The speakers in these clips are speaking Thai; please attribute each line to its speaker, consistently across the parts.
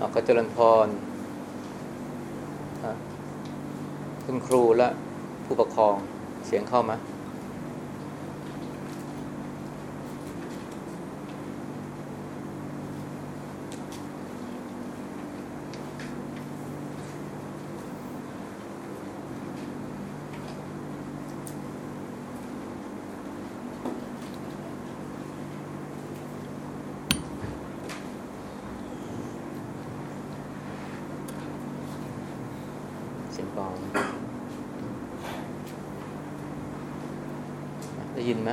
Speaker 1: ขอเจริญพรคุณครูและผู้ปกครองเสียงเข้ามาเสียงเบาได้ยินไหม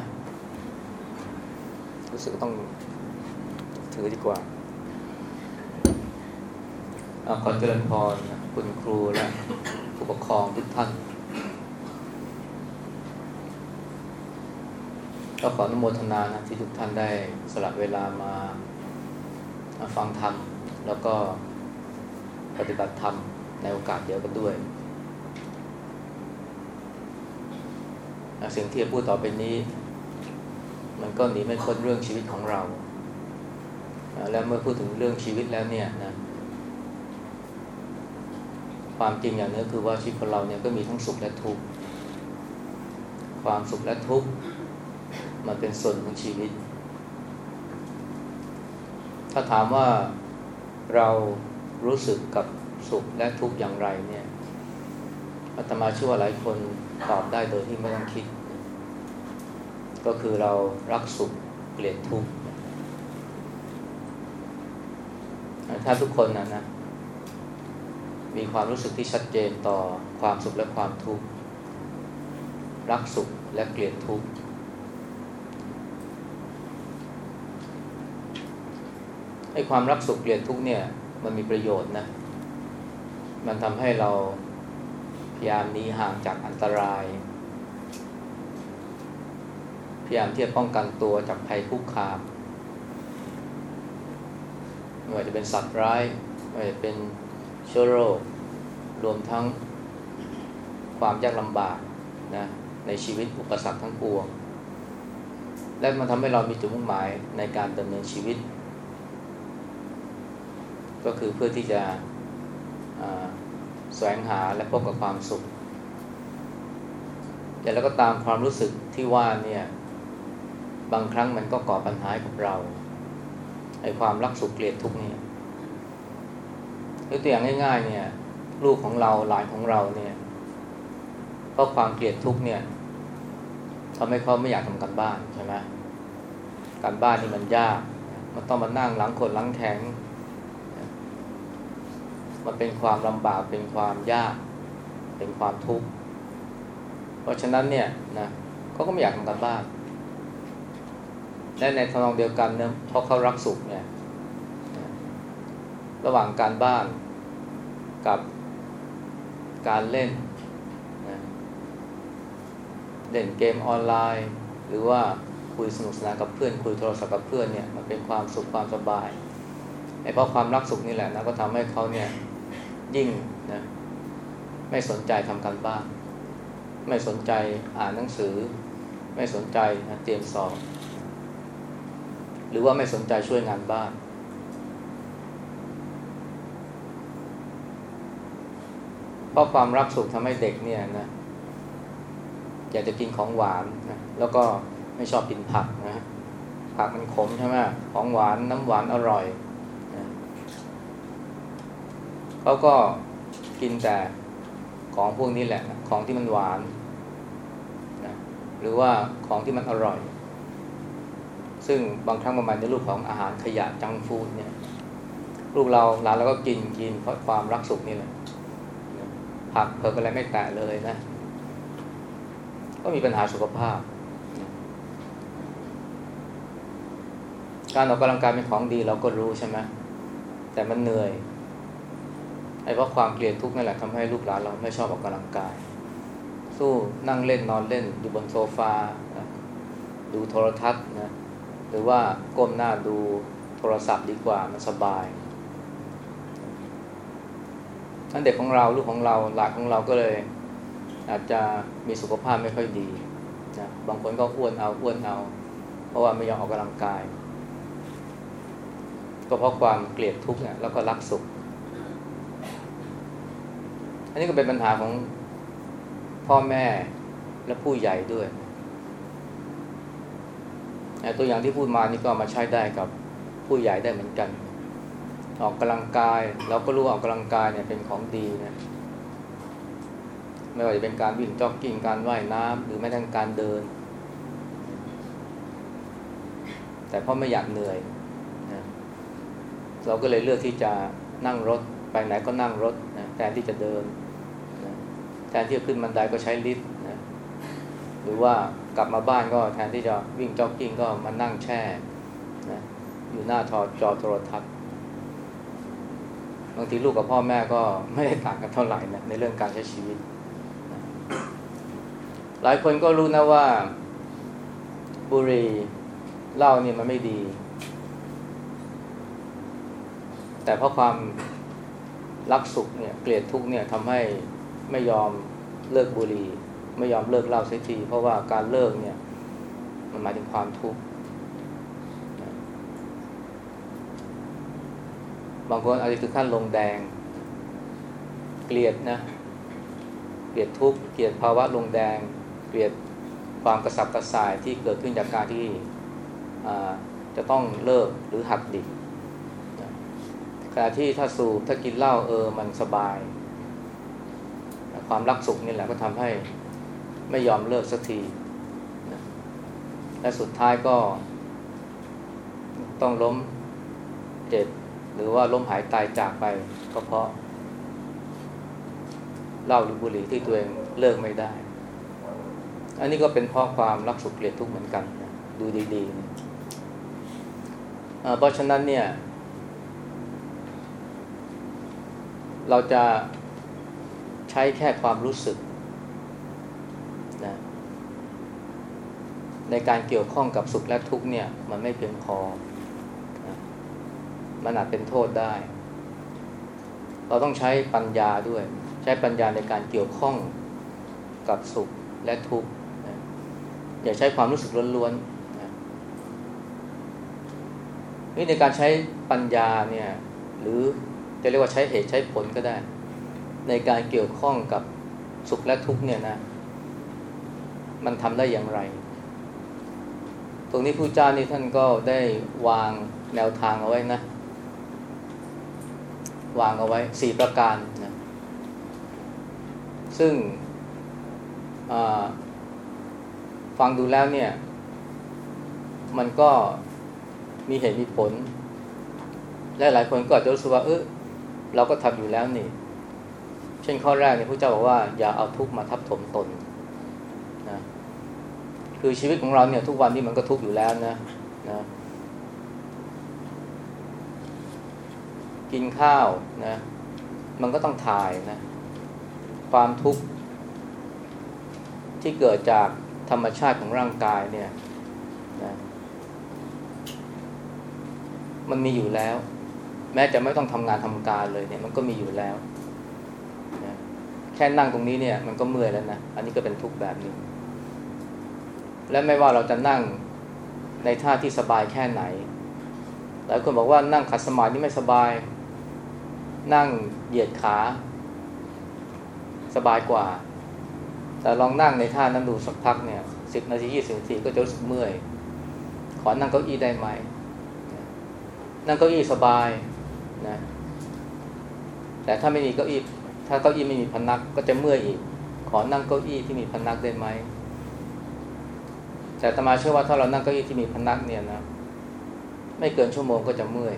Speaker 1: รู้สึกต้องถือดีกว่าอขอเจริญพรนะคุณครูและผู้ปกครองทุกท่าน ก็ขออ นุโมทนานะที่ทุกท่านได้สละเวลามาฟังธรรม แล้วก็ปฏิบัติธรรมในโอกาสเดียวกันด้วย สิ่งที่จะพูดต่อไปนี้ มันก็หนีไม่พ้นเรื่องชีวิตของเรา และเมื่อพูดถึงเรื่องชีวิตแล้วเนี่ยนะความจริงอย่างนี้คือว่าชีวิตของเราเนี่ยก็มีทั้งสุขและทุกข์ความสุขและทุกข์ มันเป็นส่วนของชีวิต ถ้าถามว่าเรารู้สึกกับสุขและทุกข์อย่างไรเนี่ยอาตมาเชื่อว่าหลายคนตอบได้โดยที่ไม่ต้องคิด ก็คือเรารักสุขเกลียดทุกข์ถ้าทุกคนนะนะ มีความรู้สึกที่ชัดเจนต่อความสุขและความทุกข์ รักสุขและเกลียดทุกข์ ไอ้ความรักสุขเกลียดทุกเนี่ย มันมีประโยชน์นะ มันทำให้เราพยายามหนีห่างจากอันตราย พยายามที่จะป้องกันตัวจากภัยคุกคามไม่ว่าจะเป็นสัตว์ร้ายไม่ว่าจะเป็นเชื้อโรค รวมทั้งความยากลำบากนะในชีวิตอุปสรรคทั้งปวง และมันทำให้เรามีจุดมุ่งหมายในการดำเนินชีวิต ก็คือเพื่อที่จะแสวงหาและพบกับความสุข แต่แล้วก็ตามความรู้สึกที่ว่าเนี่ยบางครั้งมันก็ก่อปัญหากับเราไอ้ความรักสุขเกลียดทุกเนี่ยยกตัวอย่างง่าย ๆ เนี่ย ลูกของเราหลานของเราเนี่ยเพราะความเกลียดทุกเนี่ยทำให้เขาไม่อยากทำการบ้านใช่ไหมการบ้านนี่มันยาก มันต้องมานั่งหลังคนหลังแข็ง มันเป็นความลำบากเป็นความยาก เป็นความทุกข์เพราะฉะนั้นเนี่ยนะเขาก็ไม่อยากทำการบ้านและในทางเดียวกันเนี่ยเพราะเขารักสุขเนี่ยระหว่างการบ้านกับการเล่นนะเล่นเกมออนไลน์ หรือว่าคุยสนุกสนานกับเพื่อน คุยโทรศัพท์กับเพื่อนเนี่ยมันเป็นความสุขความสบายไอ้เพราะความรักสุขนี่แหละนะก็ทำให้เขาเนี่ย ยิ่งนะไม่สนใจทำการบ้าน ไม่สนใจอ่านหนังสือ ไม่สนใจนะเตรียมสอบ หรือว่าไม่สนใจช่วยงานบ้าน เพราะความรักสุขทำให้เด็กเนี่ยนะอยากจะกินของหวานนะแล้วก็ไม่ชอบกินผักนะผักมันขมใช่ไหมของหวานน้ำหวานอร่อย เขาก็กินแต่ของพวกนี้แหละ ของที่มันหวานนะหรือว่าของที่มันอร่อย ซึ่งบางครั้งมันมาในรูปของอาหารขยะจังฟูดเนี่ยลูกเราหลานเราก็กินกินเพราะความรักสุขนี่แหละผักเพิกอะไรไม่แตะเลยนะ ก็มีปัญหาสุขภาพ การออกกำลังกายเป็นของดีเราก็รู้ใช่ไหมแต่มันเหนื่อย ไอ้เพราะความเกลียดทุกข์นั่นแหละทำให้ลูกหลานเราไม่ชอบออกกำลังกาย สู้นั่งเล่นนอนเล่นอยู่บนโซฟาดูโทรทัศน์นะหรือว่าก้มหน้าดูโทรศัพท์ดีกว่ามันสบายท่านเด็กของเราลูกของเราหลานของเราก็เลย อาจจะมีสุขภาพไม่ค่อยดีนะบางคนก็อ้วนเอาอ้วนเอา เพราะว่าไม่ยอมออกกำลังกาย ก็เพราะความเกลียดทุกข์เนี่ยแล้วก็รักสุข อันนี้ก็เป็นปัญหาของพ่อแม่และผู้ใหญ่ด้วยตัวอย่างที่พูดมานี่ก็มาใช้ได้กับผู้ใหญ่ได้เหมือนกัน ออกกำลังกาย เราก็รู้ออกกำลังกายเนี่ยเป็นของดีนะไม่ว่าจะเป็นการวิ่งจ็อกกิ้งการว่ายน้ำหรือแม้แต่การเดิน แต่พ่อไม่อยากเหนื่อยนะเราก็เลยเลือกที่จะนั่งรถไปไหนก็นั่งรถนะแทนที่จะเดิน ทนที่จะขึ้นบันไดก็ใช้ลิฟต์นะหรือว่ากลับมาบ้านก็แทนที่จะวิ่งจ็อกกิ้งก็มานั่งแช่นะอยู่หน้าจอจอโทรทัศน์บางทีลูกกับพ่อแม่ก็ไม่ได้ต่างกันเท่าไหร่นะในเรื่องการใช้ชีวิต หลายคนก็รู้นะว่า บุหรี่เหล้านี่มันไม่ดี แต่เพราะความรักสุขเนี่ยเกลียดทุกเนี่ยทำให้ ไม่ยอมเลิกบุหรี่ไม่ยอมเลิกเหล้าเสียทีเพราะว่าการเลิกเนี่ยมันหมายถึงความทุกข์บางคนอาจจะถึงขั้นลงแดง เกลียดนะเกลียดทุกข์เกลียดภาวะลงแดง เกลียดความกระสับกระส่ายที่เกิดขึ้นจากการที่จะต้องเลิกหรือหักดิบขณะที่ถ้าสูบถ้ากินเหล้าเออมันสบาย ความรักสุขนี่แหละก็ทำให้ไม่ยอมเลิกสักทีและสุดท้ายก็ต้องล้มเจ็บหรือว่าล้มหายตายจากไปก็เพราะเหล้าหรือบุหรี่ที่ตัวเองเลิกไม่ได้ อันนี้ก็เป็นเพราะความรักสุขเกลียดทุกข์เหมือนกัน ดูดีๆเพราะฉะนั้นเนี่ย เราจะ ช้แค่ความรู้สึกนะในการเกี่ยวข้องกับสุขและทุกข์เนี่ย มันไม่เพียงพอนะมันอาจเป็นโทษได้ เราต้องใช้ปัญญาด้วย ใช้ปัญญาในการเกี่ยวข้องกับสุขและทุกข์นะอย่าใช้ความรู้สึกล้วนๆนะนี่ในการใช้ปัญญาเนี่ย หรือจะเรียกว่าใช้เหตุใช้ผลก็ได้ ในการเกี่ยวข้องกับสุขและทุกเนี่ยนะ มันทำได้อย่างไร ตรงนี้ผู้เจ้านี่ท่านก็ได้วางแนวทางเอาไว้นะ วางเอาไว้สี่ประการนะซึ่งฟังดูแล้วเนี่ย มันก็มีเหตุมีผลและหลายคนก็อาจจะรู้สึกว่าเออเราก็ทำอยู่แล้วนี่ เช่นข้อแรกเนี่ยพระเจ้าบอกว่าอย่าเอาทุกข์มาทับถมตนนะคือชีวิตของเราเนี่ยทุกวันนี้มันก็ทุกข์อยู่แล้วนะนะกินข้าวนะมันก็ต้องถ่ายนะความทุกข์ที่เกิดจากธรรมชาติของร่างกายเนี่ยนะมันมีอยู่แล้ว แม้จะไม่ต้องทำงานทำการเลยเนี่ย มันก็มีอยู่แล้ว แค่นั่งตรงนี้เนี่ยมันก็เมื่อยแล้วนะ อันนี้ก็เป็นทุกข์แบบนึงและไม่ว่าเราจะนั่งในท่าที่สบายแค่ไหน หลายคนบอกว่านั่งขัดสมาธิไม่สบาย นั่งเหยียดขา สบายกว่า แต่ลองนั่งในท่านั้นดูสักพักเนี่ยสิบนาทียี่สิบนาทีก็จะรู้สึกเมื่อย ขอนั่งเก้าอี้ได้ไหม นั่งเก้าอี้สบายนะแต่ถ้าไม่มีเก้าอี้ ถ้าเก้าอี้ไม่มีพนักก็จะเมื่อยอีก ขอนั่งเก้าอี้ที่มีพนักได้ไหม แต่ตมาเชื่อว่าถ้าเรานั่งเก้าอี้ที่มีพนักเนี่ยนะ ไม่เกินชั่วโมงก็จะเมื่อย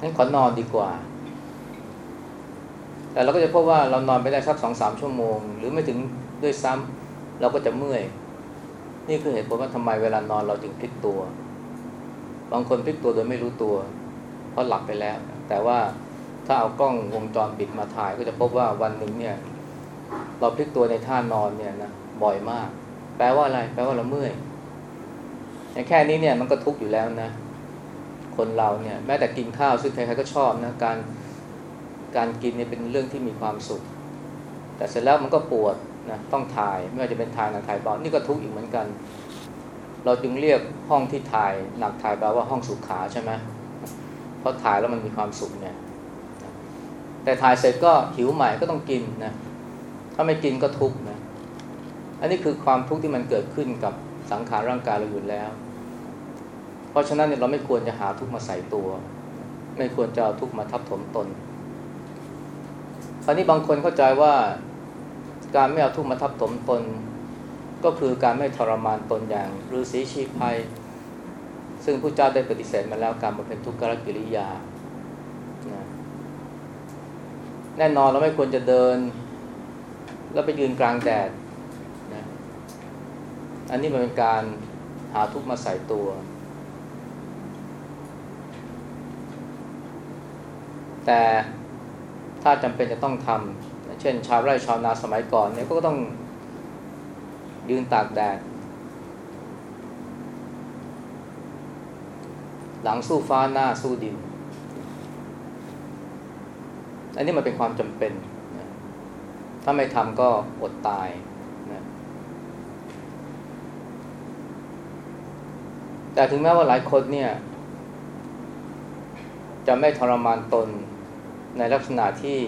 Speaker 1: งั้นขอนอนดีกว่า แต่เราก็จะพบว่าเรานอนไปได้สักสองสามชั่วโมง หรือไม่ถึงด้วยซ้ำเราก็จะเมื่อย นี่คือเหตุผลว่าทำไมเวลานอนเราจึงพลิกตัว บางคนพลิกตัวโดยไม่รู้ตัว เพราะหลับไปแล้ว แต่ว่าถ้าเอากล้องวงจรปิดมาถ่ายก็จะพบว่าวันหนึ่งเนี่ย เราพลิกตัวในท่านอนเนี่ยนะบ่อยมาก แปลว่าอะไร แปลว่าเราเมื่อยแค่นี้เนี่ยมันก็ทุกข์อยู่แล้วนะ คนเราเนี่ย แม้แต่กินข้าวซึ่งใครๆก็ชอบนะการการกินเนี่ยเป็นเรื่องที่มีความสุข แต่เสร็จแล้วมันก็ปวดนะต้องถ่ายไม่ว่าจะเป็นถ่ายหนักถ่ายเบานี่ก็ทุกข์อีกเหมือนกัน เราจึงเรียกห้องที่ถ่ายหนักถ่ายแปลว่าห้องสุขาใช่ไหม เพราะถ่ายแล้วมันมีความสุขเนี่ยแต่ถ่ายเสร็จก็หิวใหม่ก็ต้องกินนะถ้าไม่กินก็ทุกข์นะอันนี้คือความทุกข์ที่มันเกิดขึ้นกับสังขารร่างกายเราอยู่แล้ว เพราะฉะนั้นเนี่ยเราไม่ควรจะหาทุกข์มาใส่ตัว ไม่ควรจะเอาทุกข์มาทับถมตนคราวนี้บางคนเข้าใจว่าการไม่เอาทุกข์มาทับถมตน ก็คือการไม่ทรมานตนอย่างฤาษีชีพภัย ซึ่งพระเจ้าได้ปฏิเสธมาแล้วการมาเป็นทุกขกิริยานะแน่นอนเราไม่ควรจะเดิน แล้วไปยืนกลางแดดนะอันนี้มันเป็นการหาทุกข์มาใส่ตัว แต่ถ้าจำเป็นจะต้องทำเช่น ชาวไร่ชาวนาสมัยก่อนเนี่ยก็ต้องยืนตากแดด หลังสู้ฟ้าหน้าสู้ดิน อันนี้มันเป็นความจำเป็นนะถ้าไม่ทำก็อดตายนะแต่ถึงแม้ว่าหลายคนเนี่ย จะไม่ทรมานตนในลักษณะที่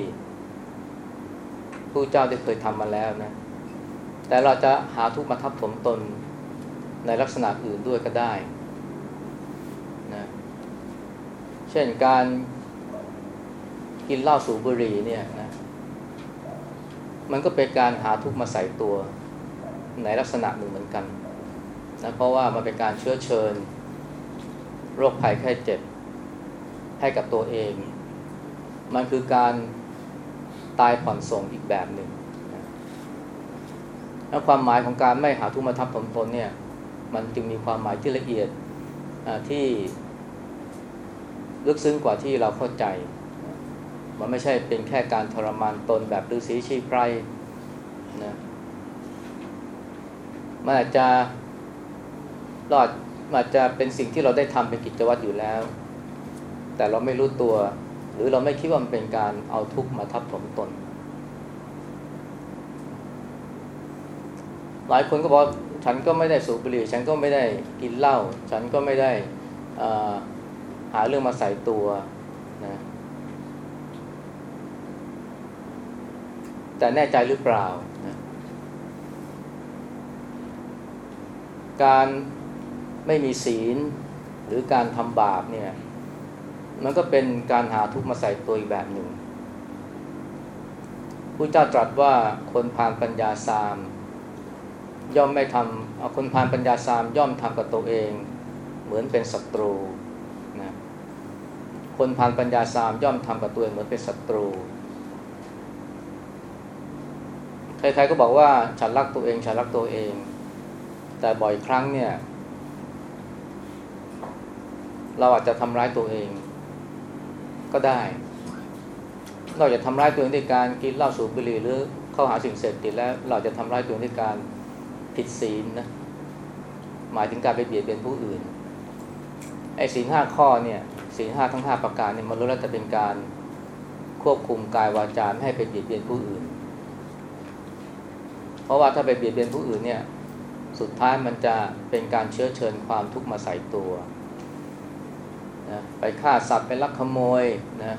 Speaker 1: ผู้เจ้าได้เคยทำมาแล้วนะ แต่เราจะหาทุกข์มาทับถมตนในลักษณะอื่นด้วยก็ได้นะ เช่นการกินเหล้าสูบบุหรี่เนี่ยนะมันก็เป็นการหาทุกข์มาใส่ตัวในลักษณะหนึ่งเหมือนกันนะเพราะว่ามันเป็นการเชื้อเชิญ โรคภัยแค่เจ็บ ให้กับตัวเอง มันคือการตายผ่อนส่งอีกแบบหนึ่งแล้วความหมายของการไม่หาทุกข์มาทับถมตนเนี่ย มันจึงมีความหมายที่ละเอียดที่ ลึกซึ้งกว่าที่เราเข้าใจ มันไม่ใช่เป็นแค่การทรมานตนแบบฤาษีชีไพรนะมันอาจจะรอดอาจจะเป็นสิ่งที่เราได้ทำเป็นกิจวัตรอยู่แล้ว แต่เราไม่รู้ตัว หรือเราไม่คิดว่ามันเป็นการเอาทุกข์มาทับถมตน หลายคนก็บอกฉันก็ไม่ได้สูบบุหรี่ ฉันก็ไม่ได้กินเหล้าฉันก็ไม่ได้ หาเรื่องมาใส่ตัวนะแต่แน่ใจหรือเปล่านะการไม่มีศีลหรือการทำบาปเนี่ย มันก็เป็นการหาทุกข์มาใส่ตัวอีกแบบหนึ่งผู้เจ้าตรัสว่าคนพานปัญญาสาม ย่อมไม่ทำคนพานปัญญาสามย่อมทำกับตัวเอง เหมือนเป็นศัตรู คนพานปัญญาสามย่อมทำกับตัวเองเหมือนเป็นศัตรู ใครๆก็บอกว่าฉันรักตัวเอง ฉันรักตัวเอง แต่บ่อยครั้งเนี่ย เราอาจจะทำร้ายตัวเอง ก็ได้นอกจากทำร้ายตัวเองด้วยการกินเหล้าสูบบุหรี่หรือเข้าหาสิ่งเสพติดแล้ว เราจะทำร้ายตัวเองด้วยการผิดศีลนะหมายถึงการไปเบียดเบียนผู้อื่นไอ้ศีลห้าข้อเนี่ย ศีลห้าทั้งห้าประการเนี่ยมันรู้แล้วจะเป็นการควบคุมกายวาจาไม่ให้ไปเบียดเบียนผู้อื่น เพราะว่าถ้าไปเบียดเบียนผู้อื่นเนี่ยสุดท้ายมันจะเป็นการเชื้อเชิญความทุกข์มาใส่ตัวนะไปฆ่าสัตว์ไปลักขโมยนะ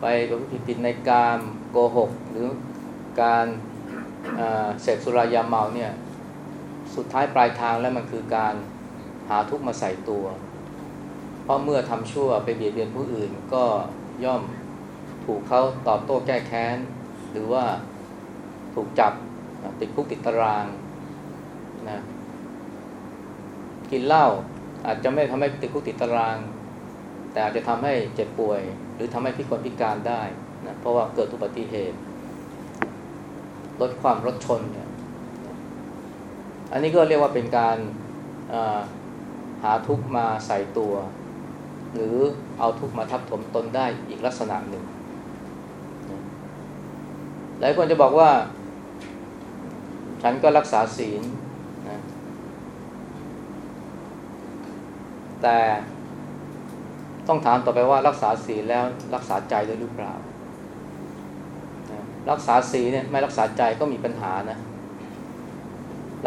Speaker 1: ไปผิดผิดในการโกหก หรือการเสพสุรายาเมาเนี่ยสุดท้ายปลายทางแล้วมันคือการหาทุกข์มาใส่ตัว เพราะเมื่อทำชั่วไปเบียดเบียนผู้อื่นก็ย่อมถูกเขาตอบโต้แก้แค้น หรือว่าถูกจับติดคุกติดตารางนะกินเหล้าอาจจะไม่ทำให้ติดคุกติดตาราง แต่อาจจะทำให้เจ็บป่วย หรือทำให้พิกลพิการได้นะเพราะว่าเกิดอุบัติเหตุลดความรถชนเนี่ยอันนี้ก็เรียกว่าเป็นการหาทุกมาใส่ตัว หรือเอาทุกมาทับถมตนได้อีกลักษณะหนึ่ง หลายคนจะบอกว่า ฉันก็รักษาศีลนะแต่ต้องถามต่อไปว่ารักษาศีลแล้วรักษาใจด้วยหรือเปล่า รักษาศีลเนี่ยไม่รักษาใจก็มีปัญหานะ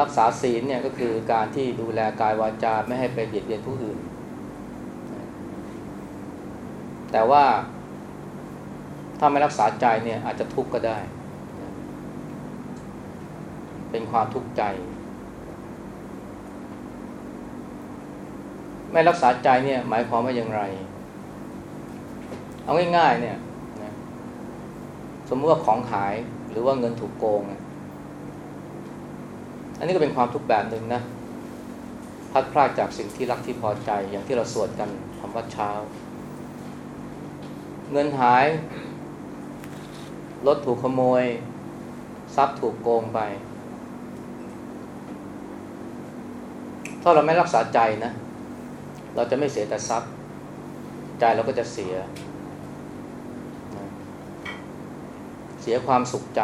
Speaker 1: รักษาศีลเนี่ยก็คือการที่ดูแลกายวาจาไม่ให้ไปเบียดเบียนผู้อื่น แต่ว่า ถ้าไม่รักษาใจเนี่ยอาจจะทุกข์ก็ได้ เป็นความทุกข์ใจ ไม่รักษาใจเนี่ย หมายความว่าอย่างไร เอาง่ายๆเนี่ยสมมติว่าของหายหรือว่าเงินถูกโกง อันนี้ก็เป็นความทุกข์แบบหนึ่งนะ พัดพลาดจากสิ่งที่รักที่พอใจอย่างที่เราสวดกันทำวัดเช้า เงินหาย รถถูกขโมย ทรัพย์ถูกโกงไป ถ้าเราไม่รักษาใจนะ เราจะไม่เสียแต่ทรัพย์ ใจเราก็จะเสีย เสียความสุขใจ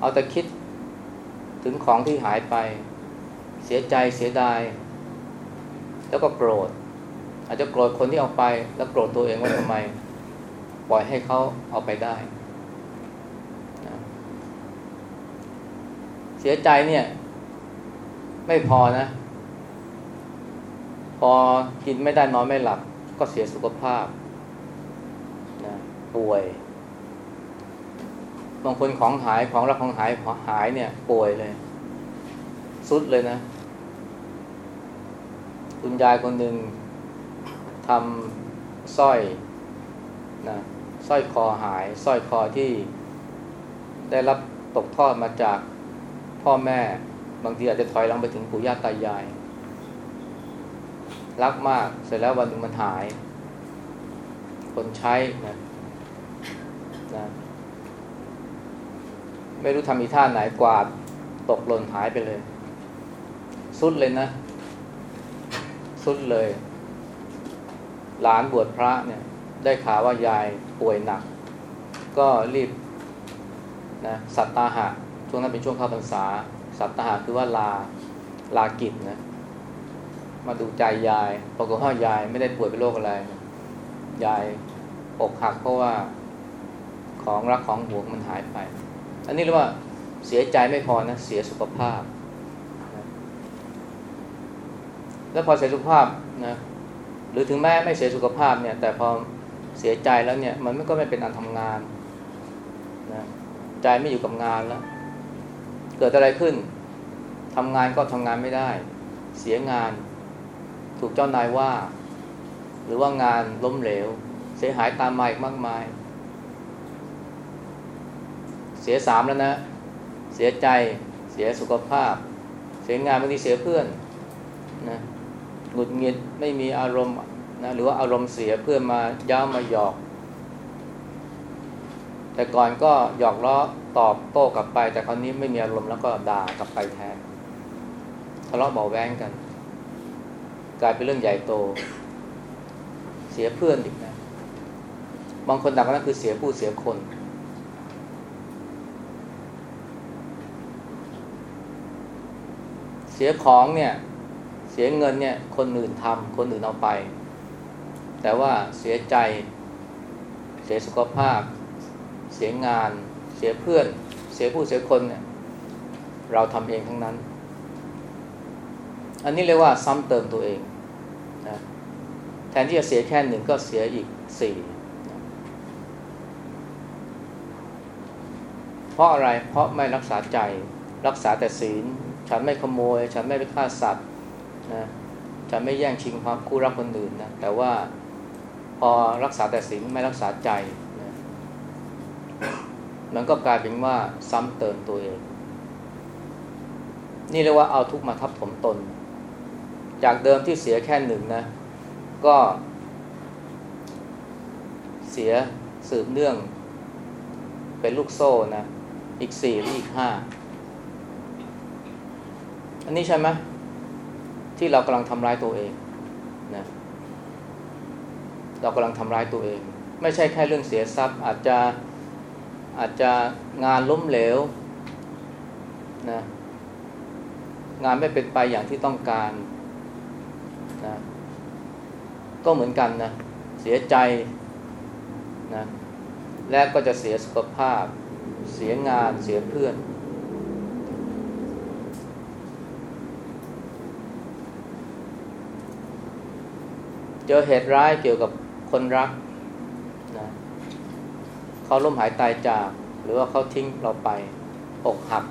Speaker 1: เอาแต่คิดถึงของที่หายไป เสียใจเสียดาย แล้วก็โกรธ อาจจะโกรธคนที่เอาไป แล้วโกรธตัวเองว่าทำไม ปล่อยให้เขาเอาไปได้เสียใจเนี่ย ไม่พอนะ พอกินไม่ได้นอนไม่หลับ ก็เสียสุขภาพนะป่วยบางคนของหายของรักของหายขอหายเนี่ย ป่วยเลยสุดเลยนะ คุณยายคนหนึ่งทำสร้อยนะ สร้อยคอหายสร้อยคอที่ได้รับตกทอดมาจากพ่อแม่บางทีอาจจะถอยหลังไปถึงปู่ย่าตายาย รักมากเสร็จแล้ววันหนึ่งมันหาย คนใช้นะนะไม่รู้ทำอีท่าไหนกวาดตกหล่นหายไปเลย สุดเลยนะ สุดเลย หลานบวชพระเนี่ย ได้ข่าวว่ายายป่วยหนัก ก็รีบนะสัตตาหะช่วงนั้นเป็นช่วงเข้าพรรษา สัตตาหะคือว่าลาลากิจนะมาดูใจยายปรากฏว่ายายไม่ได้ป่วยเป็นโรคอะไร ยายอกหักเพราะว่าของรักของหวงมันหายไป อันนี้เรียกว่าเสียใจไม่พอนะเสียสุขภาพ แล้วพอเสียสุขภาพนะหรือถึงแม้ไม่เสียสุขภาพเนี่ย แต่พอ เสียใจแล้วเนี่ย มันก็ไม่เป็นอันทำงานนะใจไม่อยู่กับงานแล้ว เกิดอะไรขึ้นทำงานก็ทำงานไม่ได้ เสียงาน ถูกเจ้านายว่า หรือว่างานล้มเหลว เสียหายตามมาอีกมากมาย เสียสามแล้วนะ เสียใจเสียสุขภาพ เสียงานบางทีเสียเพื่อนนะหงุดหงิดไม่มีอารมณ์ นะหรือว่าอารมณ์เสียเพื่อนมาย้ามาหยอก แต่ก่อนก็หยอกล้อตอบโต้กลับไป แต่คราวนี้ไม่มีอารมณ์แล้วก็ด่ากลับไปแทนทะเลาะเบาแวงกัน กลายเป็นเรื่องใหญ่โต เสียเพื่อนอีกนะบางคนดังนั้นคือเสียผู้เสียคนเสียของเนี่ย เสียเงินเนี่ย คนอื่นทำคนอื่นเอาไป แต่ว่าเสียใจ เสียสุขภาพ เสียงาน เสียเพื่อน เสียผู้เสียคนเนี่ยเราทำเองทั้งนั้น อันนี้เรียกว่าซ้ำเติมตัวเองนะแทนที่จะเสียแค่หนึ่งก็เสียอีกสี่เพราะอะไรเพราะไม่รักษาใจ รักษาแต่ศีล ฉันไม่ขโมย ฉันไม่ไปฆ่าสัตว์นะฉันไม่แย่งชิงความคู่รักคนอื่นนะแต่ว่า พอรักษาแต่ศีลไม่รักษาใจนะมันก็กลายเป็นว่าซ้ำเติมตัวเอง นี่เรียกว่าเอาทุกมาทับถมตน จากเดิมที่เสียแค่หนึ่งนะ ก็เสียสืบเนื่อง เป็นลูกโซ่นะ อีกสี่หรืออีกห้าอันนี้ใช่ไหมที่เรากำลังทำร้ายตัวเอง เรากำลังทำร้ายตัวเอง ไม่ใช่แค่เรื่องเสียทรัพย์ อาจจะอาจจะงานล้มเหลวนะงานไม่เป็นไปอย่างที่ต้องการนะก็เหมือนกันนะเสียใจนะและก็จะเสียสุขภาพ เสียงานเสียเพื่อน เจอเหตุร้ายเกี่ยวกับ คนรักนะเขาล้มหายตายจาก หรือว่าเขาทิ้งเราไปอกหัก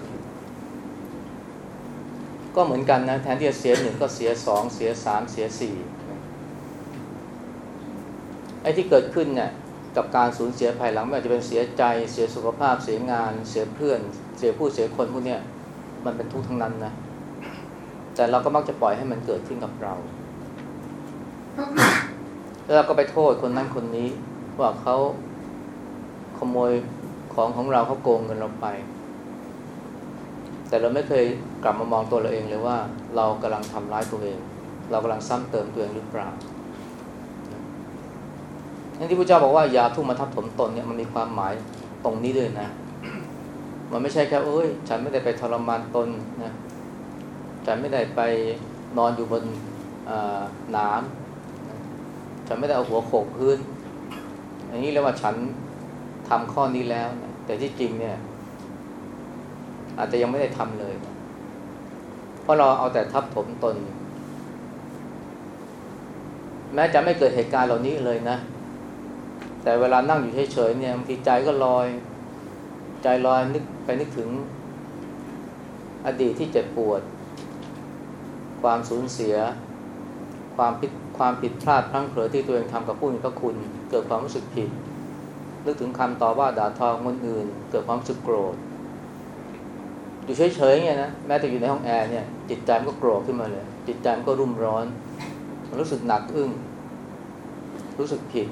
Speaker 1: ก็เหมือนกันนะแทนที่จะเสียหนึ่งก็เสียสองเสียสามเสียสี่ไอ้ที่เกิดขึ้นเนี่ยกับการสูญเสียภายหลังไม่ว่าจะเป็นเสียใจเสียสุขภาพเสียงาน เสียเพื่อน เสียผู้เสียคนพวกเนี้ยมันเป็นทุกข์ทั้งนั้นนะแต่เราก็มักจะปล่อยให้มันเกิดขึ้นกับเรา แล้วเราก็ไปโทษคนนั้นคนนี้ ว่าเขาขโมยของของเราเขาโกงเงินเราไป แต่เราไม่เคยกลับมามองตัวเราเองเลยว่า เรากำลังทำร้ายตัวเอง เรากำลังซ้ำเติมตัวเองหรือเปล่านั่นที่พระเจ้าบอกว่าอย่าทุ่มมาทับถมตนเนี่ยมันมีความหมายตรงนี้ด้วยนะ มันไม่ใช่แค่เอ้ย ฉันไม่ได้ไปทรมานตนนะ ฉันไม่ได้ไปนอนอยู่บนน้ำ ฉันไม่ได้เอาหัวโขกพื้นอย่างนี้เรียกว่าฉันทำข้อนี้แล้วนะแต่ที่จริงเนี่ย อาจจะยังไม่ได้ทำเลยเพราะเราเอาแต่ทับถมตน แม้จะไม่เกิดเหตุการณ์เหล่านี้เลยนะ แต่เวลานั่งอยู่เฉยๆเนี่ยบางทีใจก็ลอย ใจลอยนึกไปนึกถึง อดีตที่เจ็บปวด ความสูญเสีย ความผิด ความผิดพลาดพลั้งเผลอที่ตัวเองทำกับผู้มีพระคุณ เกิดความรู้สึกผิดนึกถึงคำต่อว่าด่าทอคนอื่น เกิดความรู้สึกโกรธ อยู่เฉยๆเนี่ยนะแม้แต่อยู่ในห้องแอร์เนี่ยจิตใจมันก็โกรธขึ้นมาเลย จิตใจมันก็รุ่มร้อน มันรู้สึกหนักอึ้งรู้สึกผิด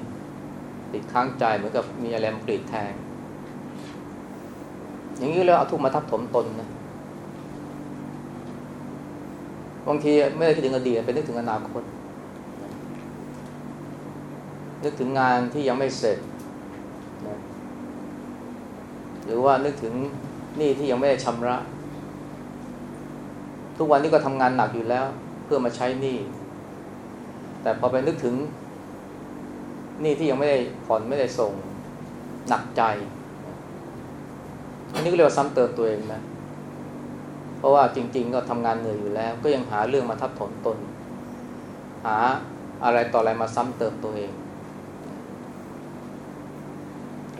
Speaker 1: ติดค้างใจเหมือนกับมีอะไรมากรีดแทง อย่างนี้แล้วเอาทุกมาทับถมตนนะบางทีไม่ได้คิดถึงอดีตไปนึกถึงอนาคต นึกถึงงานที่ยังไม่เสร็จนะหรือว่านึกถึงหนี้ที่ยังไม่ได้ชำระ ทุกวันนี้ก็ทำงานหนักอยู่แล้ว เพื่อมาใช้หนี้แต่พอไปนึกถึงหนี้ที่ยังไม่ได้ผ่อนไม่ได้ส่งหนักใจ อันนี้ก็เรียกว่าซ้ำเติมตัวเองนะเพราะว่าจริง ๆ ก็ทำงานเหนื่อยอยู่แล้ว ก็ยังหาเรื่องมาทับถมตน หาอะไรต่ออะไรมาซ้ำเติมตัวเอง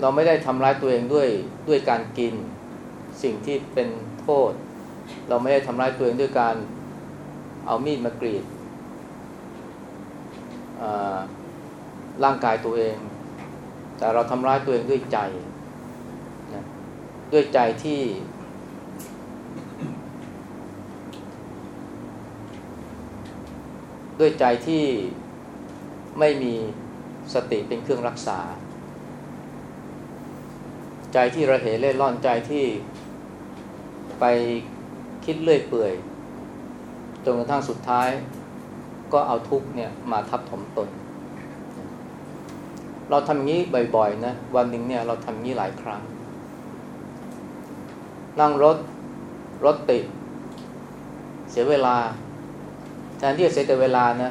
Speaker 1: เราไม่ได้ทำร้ายตัวเองด้วยด้วยการกินสิ่งที่เป็นโทษ เราไม่ได้ทำร้ายตัวเองด้วยการเอามีดมากรีดร่างกายตัวเอง แต่เราทำร้ายตัวเองด้วยใจนะด้วยใจที่ ด้วยใจที่ไม่มีสติเป็นเครื่องรักษา ใจที่ระเหเล่ร่อนใจที่ไปคิดเลื่อยเปื่อยจนกระทั่งสุดท้าย ก็เอาทุกเนี่ยมาทับถมตน เราทำอย่างนี้บ่อยๆนะวันหนึ่งเนี่ยเราทำอย่างนี้หลายครั้ง นั่งรถรถติดเสียเวลาแทนที่จะเสียแต่เวลานะ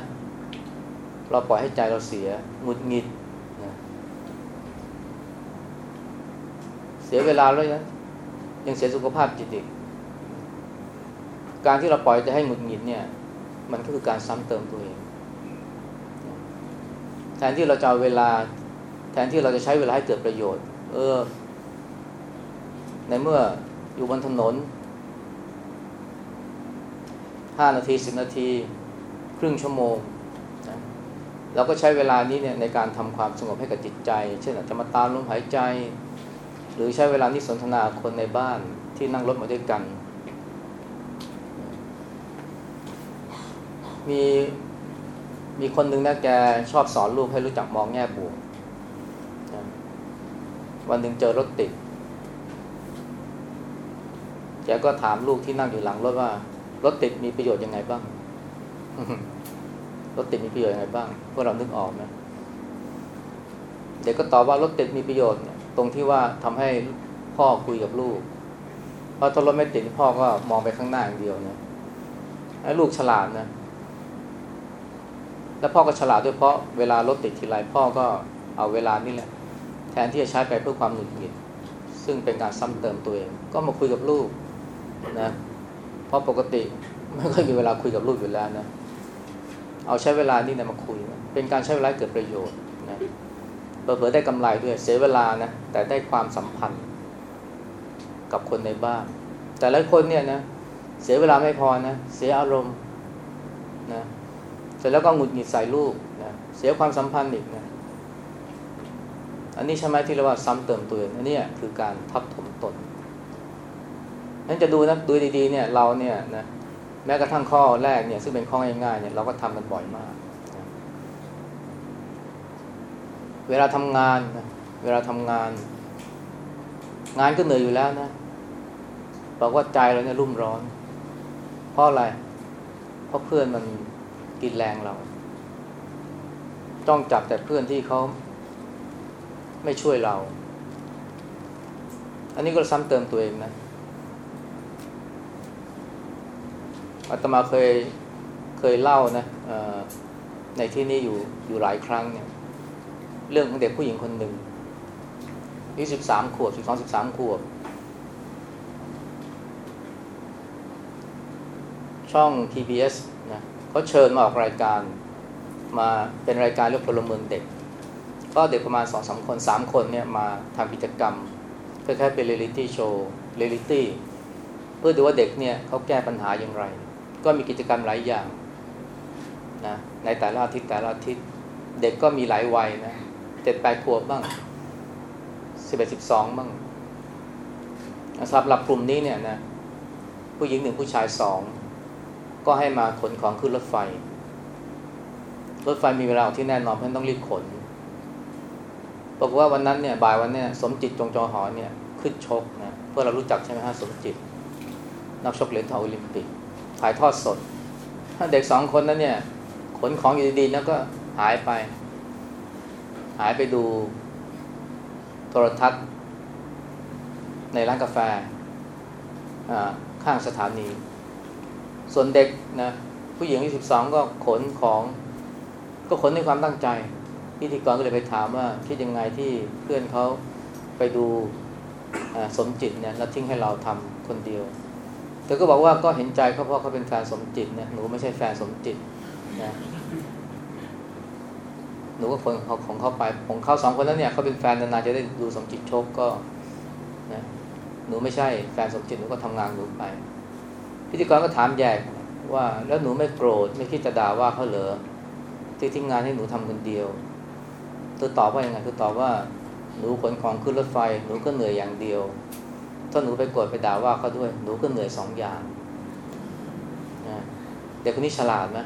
Speaker 1: เราปล่อยให้ใจเราเสียหงุดหงิดนะเสียเวลาแล้วนะยังเสียสุขภาพจิตอีกการที่เราปล่อยจะให้หงุดหงิดเนี่ย มันก็คือการซ้ำเติมตัวเอง แทนที่เราจะเอาเวลา แทนที่เราจะใช้เวลาให้เกิดประโยชน์ เออ ในเมื่ออยู่บนถนนห้านาทีสิบนาที ครึ่งชั่วโมงนะเราก็ใช้เวลานี้เนี่ยในการทำความสงบให้กับจิตใจ เช่นอาจจะมาตามลมหายใจ หรือใช้เวลานี้สนทนาคนในบ้านที่นั่งรถมาด้วยกัน มีมีคนหนึ่งนะแกชอบสอนลูกให้รู้จักมองแง่บวกวันหนึ่งเจอรถติด แกก็ถามลูกที่นั่งอยู่หลังรถว่า รถติดมีประโยชน์ยังไงบ้าง รถติดมีประโยชน์ยังไงบ้างพวกเรานึกออกไหมเด็กก็ตอบว่ารถติดมีประโยชน์ ตรงที่ว่าทำให้พ่อคุยกับลูกเพราะถ้ารถไม่ติดพ่อก็มองไปข้างหน้าอย่างเดียวนะให้ลูกฉลาดนะ แล้วพ่อก็ฉลาดด้วยเพราะเวลารถติดทีไรพ่อก็เอาเวลานี่แหละ แทนที่จะใช้ไปเพื่อความหงุดหงิดซึ่งเป็นการซ้ำเติมตัวเอง ก็มาคุยกับลูกนะเพราะปกติไม่ค่อยมีเวลาคุยกับลูกอยู่แล้วนะ เอาใช้เวลานี่นะมาคุย เป็นการใช้เวลาเกิดประโยชน์นะ เผื่อได้กำไรด้วยเสียเวลานะแต่ได้ความสัมพันธ์กับคนในบ้าน แต่ละคนเนี่ยนะเสียเวลาไม่พอนะเสียอารมณ์นะเสร็จแล้วก็หงุดหงิดใส่ลูกนะเสียความสัมพันธ์อีกนะอันนี้ใช่ไหมที่เรียกว่าซ้ำเติมตัวเองอันนี้คือการทับถมตนนั้นจะดูนะดูดีๆเนี่ยเราเนี่ยนะแม้กระทั่งข้อแรกเนี่ยซึ่งเป็นข้อง่ายๆเนี่ยเราก็ทำกันบ่อยมากนะ เวลาทำงานนะเวลาทำงาน งานก็เหนื่อยอยู่แล้วนะบอกว่าใจเราเนี่ยรุ่มร้อน เพราะอะไร เพราะเพื่อนมันกินแรงเรา ต้องจับแต่เพื่อนที่เขาไม่ช่วยเรา อันนี้ก็ซ้ำเติมตัวเองนะอาตมาเคยเคยเล่านะในที่นี้อยู่อยู่หลายครั้งเนี่ย เรื่องของเด็กผู้หญิงคนหนึ่งอายุสิบสามขวบสิบสองสิบสามขวบ ช่อง PBS นะเขาเชิญมาออกรายการมาเป็นรายการเรื่องพลเมืองเด็ก ก็เด็กประมาณสองสาคนสามคนเนี่ยมาทำกิจกรรมคล้ายๆเป็น reality show reality เพื่อดูว่าเด็กเนี่ยเขาแก้ปัญหาอย่างไร ก็มีกิจกรรมหลายอย่างนะในแต่ละอาทิตย์แต่ละอาทิตย์เด็กก็มีหลายวัยนะ เจ็ดแปดขวบบ้างสิบเอ็ดสิบสองบ้างสำหรับกลุ่มนี้เนี่ยนะผู้หญิงหนึ่งผู้ชายสองก็ให้มาขนของขึ้นรถไฟ รถไฟมีเวลาที่แน่นอนเพราะต้องรีบขนบอกว่าวันนั้นเนี่ยบ่ายวันเนี่ยสมจิตจงจอหอเนี่ยขึ้นชกนะเพื่อเรารู้จักใช่ไหมฮะสมจิต นักชกเหรียญทองโอลิมปิกถ่ายทอดสด ถ้าเด็กสองคนนั้นเนี่ยขนของอยู่ดีๆแล้วก็หายไป หายไปดูโทรทัศน์ ในร้านกาแฟข้างสถานี ส่วนเด็กนะผู้หญิงอายุสิบสองก็ขนของ ก็ขนด้วยความตั้งใจพิธีกรก็เลยไปถามว่าคิดยังไงที่เพื่อนเขาไปดูสมจิตเนี่ยแล้วทิ้งให้เราทำคนเดียวเธอก็บอกว่าก็เห็นใจเขาเพราะเขาเป็นแฟนสมจิตนะหนูไม่ใช่แฟนสมจิตนะ หนูก็คนของของเขาไปของเขาสองคนนั้นเนี่ยเขาเป็นแฟนนานๆจะได้ดูสมจิตโชคก็นะหนูไม่ใช่แฟนสมจิตหนูก็ทำงานหนูไป พิธีกรก็ถามแยกว่าแล้วหนูไม่โกรธไม่คิดจะด่าว่าเขาเหรอที่ทิ้งงานให้หนูทำคนเดียวเธอตอบว่ายังไงเธอตอบว่าหนูขนของขึ้นรถไฟ หนูก็เหนื่อยอย่างเดียว ถ้าหนูไปโกรธไปด่าว่าเขาด้วย หนูก็เหนื่อยสองอย่างนะเด็กคนนี้ฉลาดไหม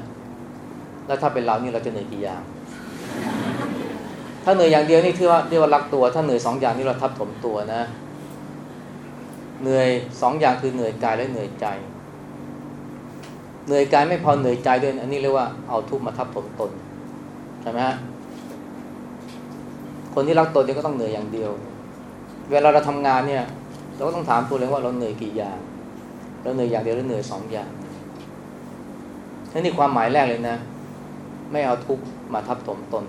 Speaker 1: แล้วถ้าเป็นเรานี่เราจะเหนื่อยกี่อย่าง ถ้าเหนื่อยอย่างเดียวนี่ถือว่าเรียกว่ารักตัว ถ้าเหนื่อยสองอย่างนี่เราทับถมตัวนะ เหนื่อยสองอย่างคือเหนื่อยกายและเหนื่อยใจ เหนื่อยกายไม่พอเหนื่อยใจด้วย อันนี้เรียกว่าเอาทุกมาทับถมตนใช่ไหมฮะคนที่รักตนเนี่ยก็ต้องเหนื่อยอย่างเดียว เวลาเราทำงานเนี่ย เราก็ต้องถามตัวเองว่าเราเหนื่อยกี่อย่างเราเหนื่อยอย่างเดียวหรือเหนื่อยสองอย่างนี่ความหมายแรกเลยนะ ไม่เอาทุกข์ มาทับถมตน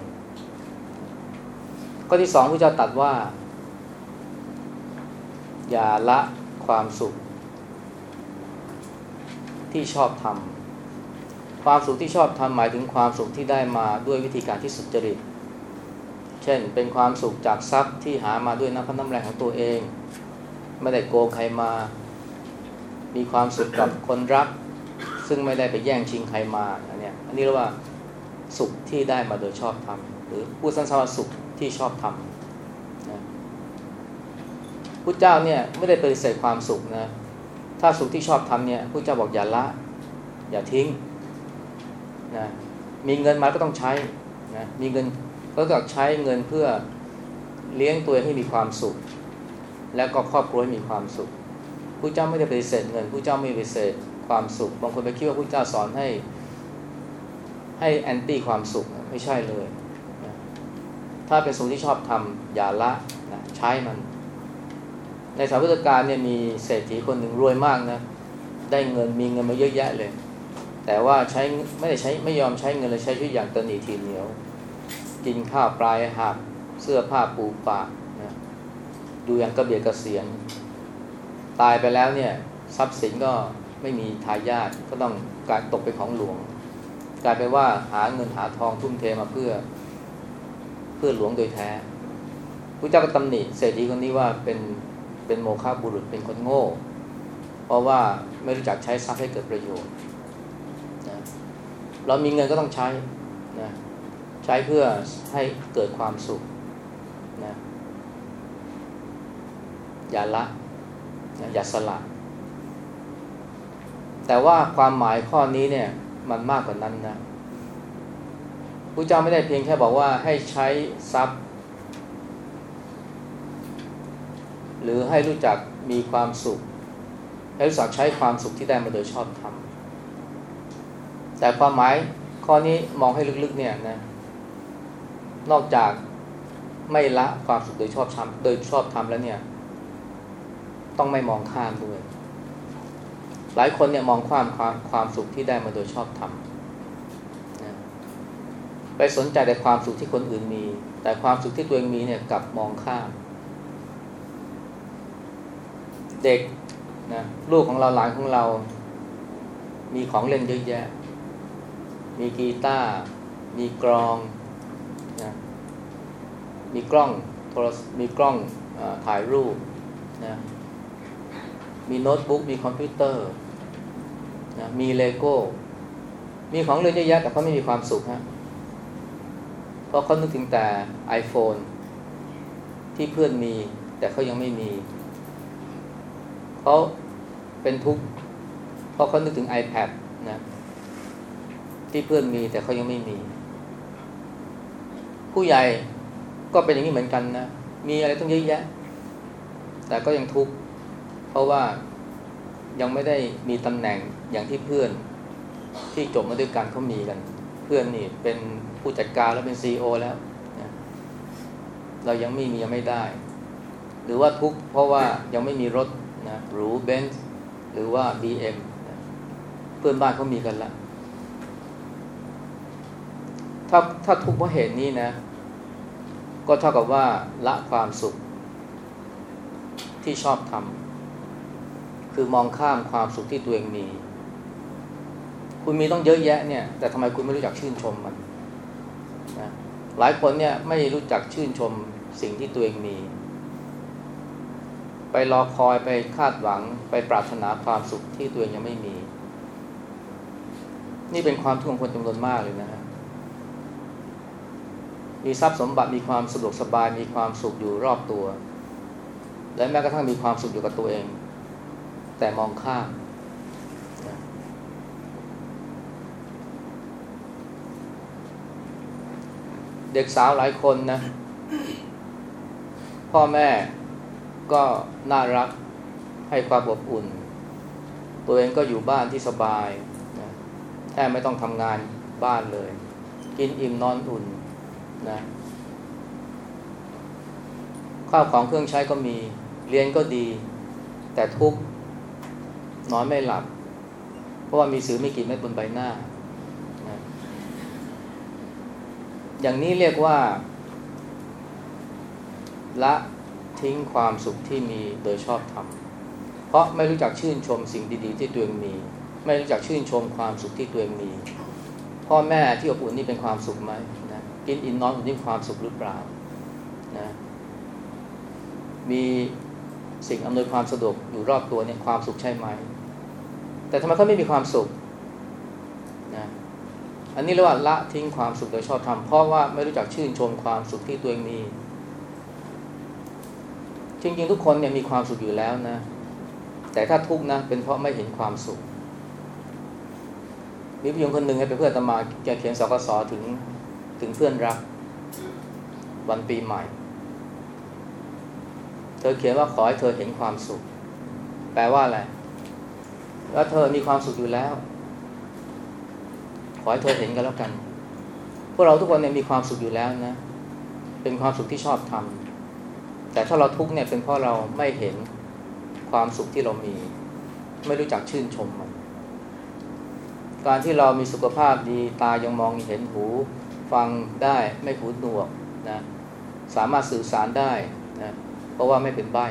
Speaker 1: ข้อที่สองพระเจ้าตัดว่า อย่าละความสุข ที่ชอบทำความสุขที่ชอบทำหมายถึงความสุขที่ได้มาด้วยวิธีการที่สุจริต เช่นเป็นความสุขจากทรัพย์ที่หามาด้วยน้ำพันน้ำแรงของตัวเอง ไม่ได้โกงใครมา มีความสุขกับคนรัก ซึ่งไม่ได้ไปแย่งชิงใครมาอันนี้อันนี้เรียกว่า สุขที่ได้มาโดยชอบทำหรือพูดสั้นๆว่าสุขที่ชอบทำนะพุทธเจ้าเนี่ยไม่ได้ปฏิเสธความสุขนะถ้าสุขที่ชอบทำเนี่ยพระเจ้าบอกอย่าละ อย่าทิ้งนะมีเงินมาก็ต้องใช้นะมีเงินก็ต้องใช้เงินเพื่อเลี้ยงตัวให้มีความสุข แล้วก็ครอบครัวให้มีความสุขพระเจ้าไม่ได้ปฏิเสธเงินพระเจ้าไม่ปฏิเสธความสุขบางคนไปคิดว่าพระเจ้าสอนให้ ให้แอนตี้ความสุขไม่ใช่เลยนะถ้าเป็นสุขที่ชอบทำอย่าละนะใช้มัน ในสายพุทธการเนี่ยมีเศรษฐีคนหนึ่งรวยมากนะ ได้เงินมีเงินมาเยอะแยะเลย แต่ว่าใช้ไม่ได้ใช้ไม่ยอมใช้เงินเลยใช้ชีวิตอย่างตนีทีเหนียว กินข้าวปลายหักเสื้อผ้าปูปากนะดูอย่างกระเบียดกระเสียน ตายไปแล้วเนี่ยทรัพย์สินก็ไม่มีทายาทก็ต้องการตกเป็นของหลวง กลายเป็นว่าหาเงินหาทองทุ่มเทมาเพื่อ เพื่อหลวงโดยแท้พระเจ้าก็ตำหนิเศรษฐีคนนี้ว่าเป็นเป็นโมฆะบุรุษเป็นคนโง่ เพราะว่าไม่รู้จักใช้ทรัพย์ให้เกิดประโยชน์นะเรามีเงินก็ต้องใช้นะใช้เพื่อให้เกิดความสุขนะอย่าละนะอย่าสละ แต่ว่าความหมายข้อนี้เนี่ย มันมากกว่านั้นนะพระเจ้าไม่ได้เพียงแค่บอกว่าให้ใช้ทรัพย์ หรือให้รู้จักมีความสุข ให้รู้จักใช้ความสุขที่ได้มาโดยชอบธรรมแต่ความหมายข้อนี้มองให้ลึกๆเนี่ยนะนอกจากไม่ละความสุขโดยชอบธรรมโดยชอบธรรมแล้วเนี่ย ต้องไม่มองข้ามด้วย หลายคนเนี่ยมองความความความสุขที่ได้มาโดยชอบธรรมนะไปสนใจแต่ความสุขที่คนอื่นมี แต่ความสุขที่ตัวเองมีเนี่ยกลับมองข้าม เด็กนะลูกของเราหลานของเรา มีของเล่นเยอะแยะ มีกีตาร์ มีกลองนะมีกล้องโทรมีกล้องถ่ายรูปนะ มีโน้ตบุ๊กมีคอมพิวเตอร์นะมีเลโก้ มีของเล่นเยอะแยะแต่เขาไม่มีความสุขฮะเพราะเขานึกถึงแต่ iPhone ที่เพื่อนมี แต่เขายังไม่มีเขาเป็นทุกข์เพราะเขานึกถึง iPad นะที่เพื่อนมีแต่เขายังไม่มี ผู้ใหญ่ก็เป็นอย่างนี้เหมือนกันนะมีอะไรต้องเยอะแยะ แต่ก็ยังทุกข์ เพราะว่ายังไม่ได้มีตำแหน่งอย่างที่เพื่อนที่จบมาด้วยกันเขามีกัน เพื่อนนี่เป็นผู้จัดการแล้วเป็นซีอแล้วนะเรายังไม่มียังไม่ได้ หรือว่าทุกเพราะว่ายังไม่มีรถนะหรูเบนซ์หรือว่า BM นะเพื่อนบ้านเขามีกันแล้วถ้าถ้าทุกเพราะเหตุนี้นะ ก็เท่ากับว่าละความสุขที่ชอบทำ คือมองข้ามความสุขที่ตัวเองมี คุณมีต้องเยอะแยะเนี่ย แต่ทำไมคุณไม่รู้จักชื่นชมมันนะหลายคนเนี่ยไม่รู้จักชื่นชมสิ่งที่ตัวเองมี ไปรอคอยไปคาดหวังไปปรารถนาความสุขที่ตัวเองยังไม่มี นี่เป็นความทุกข์ของคนจำนวนมากเลยนะฮะมีทรัพย์สมบัติมีความสะดวกสบายมีความสุขอยู่รอบตัว และแม้กระทั่งมีความสุขอยู่กับตัวเอง แต่มองข้ามนะเด็กสาวหลายคนนะ พ่อแม่ก็น่ารักให้ความอบอุ่น ตัวเองก็อยู่บ้านที่สบายนะแทบไม่ต้องทำงานบ้านเลย กินอิ่มนอนอุ่นนะข้าวของเครื่องใช้ก็มี เรียนก็ดี แต่ทุก นอนไม่หลับ เพราะว่ามีสือไม่กี่เม็ดบนใบหน้า อย่างนี้เรียกว่า ละทิ้งความสุขที่มีโดยชอบธรรมเพราะไม่รู้จักชื่นชมสิ่งดีๆ ที่ตัวเองมี ไม่รู้จักชื่นชมความสุขที่ตัวเองมี พ่อแม่ที่อบอุ่นนี่เป็นความสุขไหมนะกินอิ่มนอนอุ่นนี่ความสุขหรือเปล่านะมีสิ่งอำนวยความสะดวกอยู่รอบตัวเนี่ยความสุขใช่ไหม แต่ทำไมเขาไม่มีความสุขนะอันนี้เรียกว่าละทิ้งความสุขโดยชอบธรรมเพราะว่าไม่รู้จักชื่นชมความสุขที่ตัวเองมี จริงๆ ทุกคนเนี่ยมีความสุขอยู่แล้วนะ แต่ถ้าทุกข์นะ เป็นเพราะไม่เห็นความสุข มีผู้หญิงคนหนึ่งเป็นเพื่อนตมาแกเขียนสกสถึงถึงเพื่อนรัก วันปีใหม่ เธอเขียนว่าขอให้เธอเห็นความสุข แปลว่าอะไร ว่าเธอมีความสุขอยู่แล้ว ขอให้เธอเห็นกันแล้วกัน พวกเราทุกคนเนี่ยมีความสุขอยู่แล้วนะ เป็นความสุขที่ชอบทำแต่ถ้าเราทุกข์เนี่ยเป็นเพราะเราไม่เห็นความสุขที่เรามี ไม่รู้จักชื่นชมมัน การที่เรามีสุขภาพดีตายังมองเห็นหู ฟังได้ไม่หูหนวกนะสามารถสื่อสารได้นะเพราะว่าไม่เป็นใบ้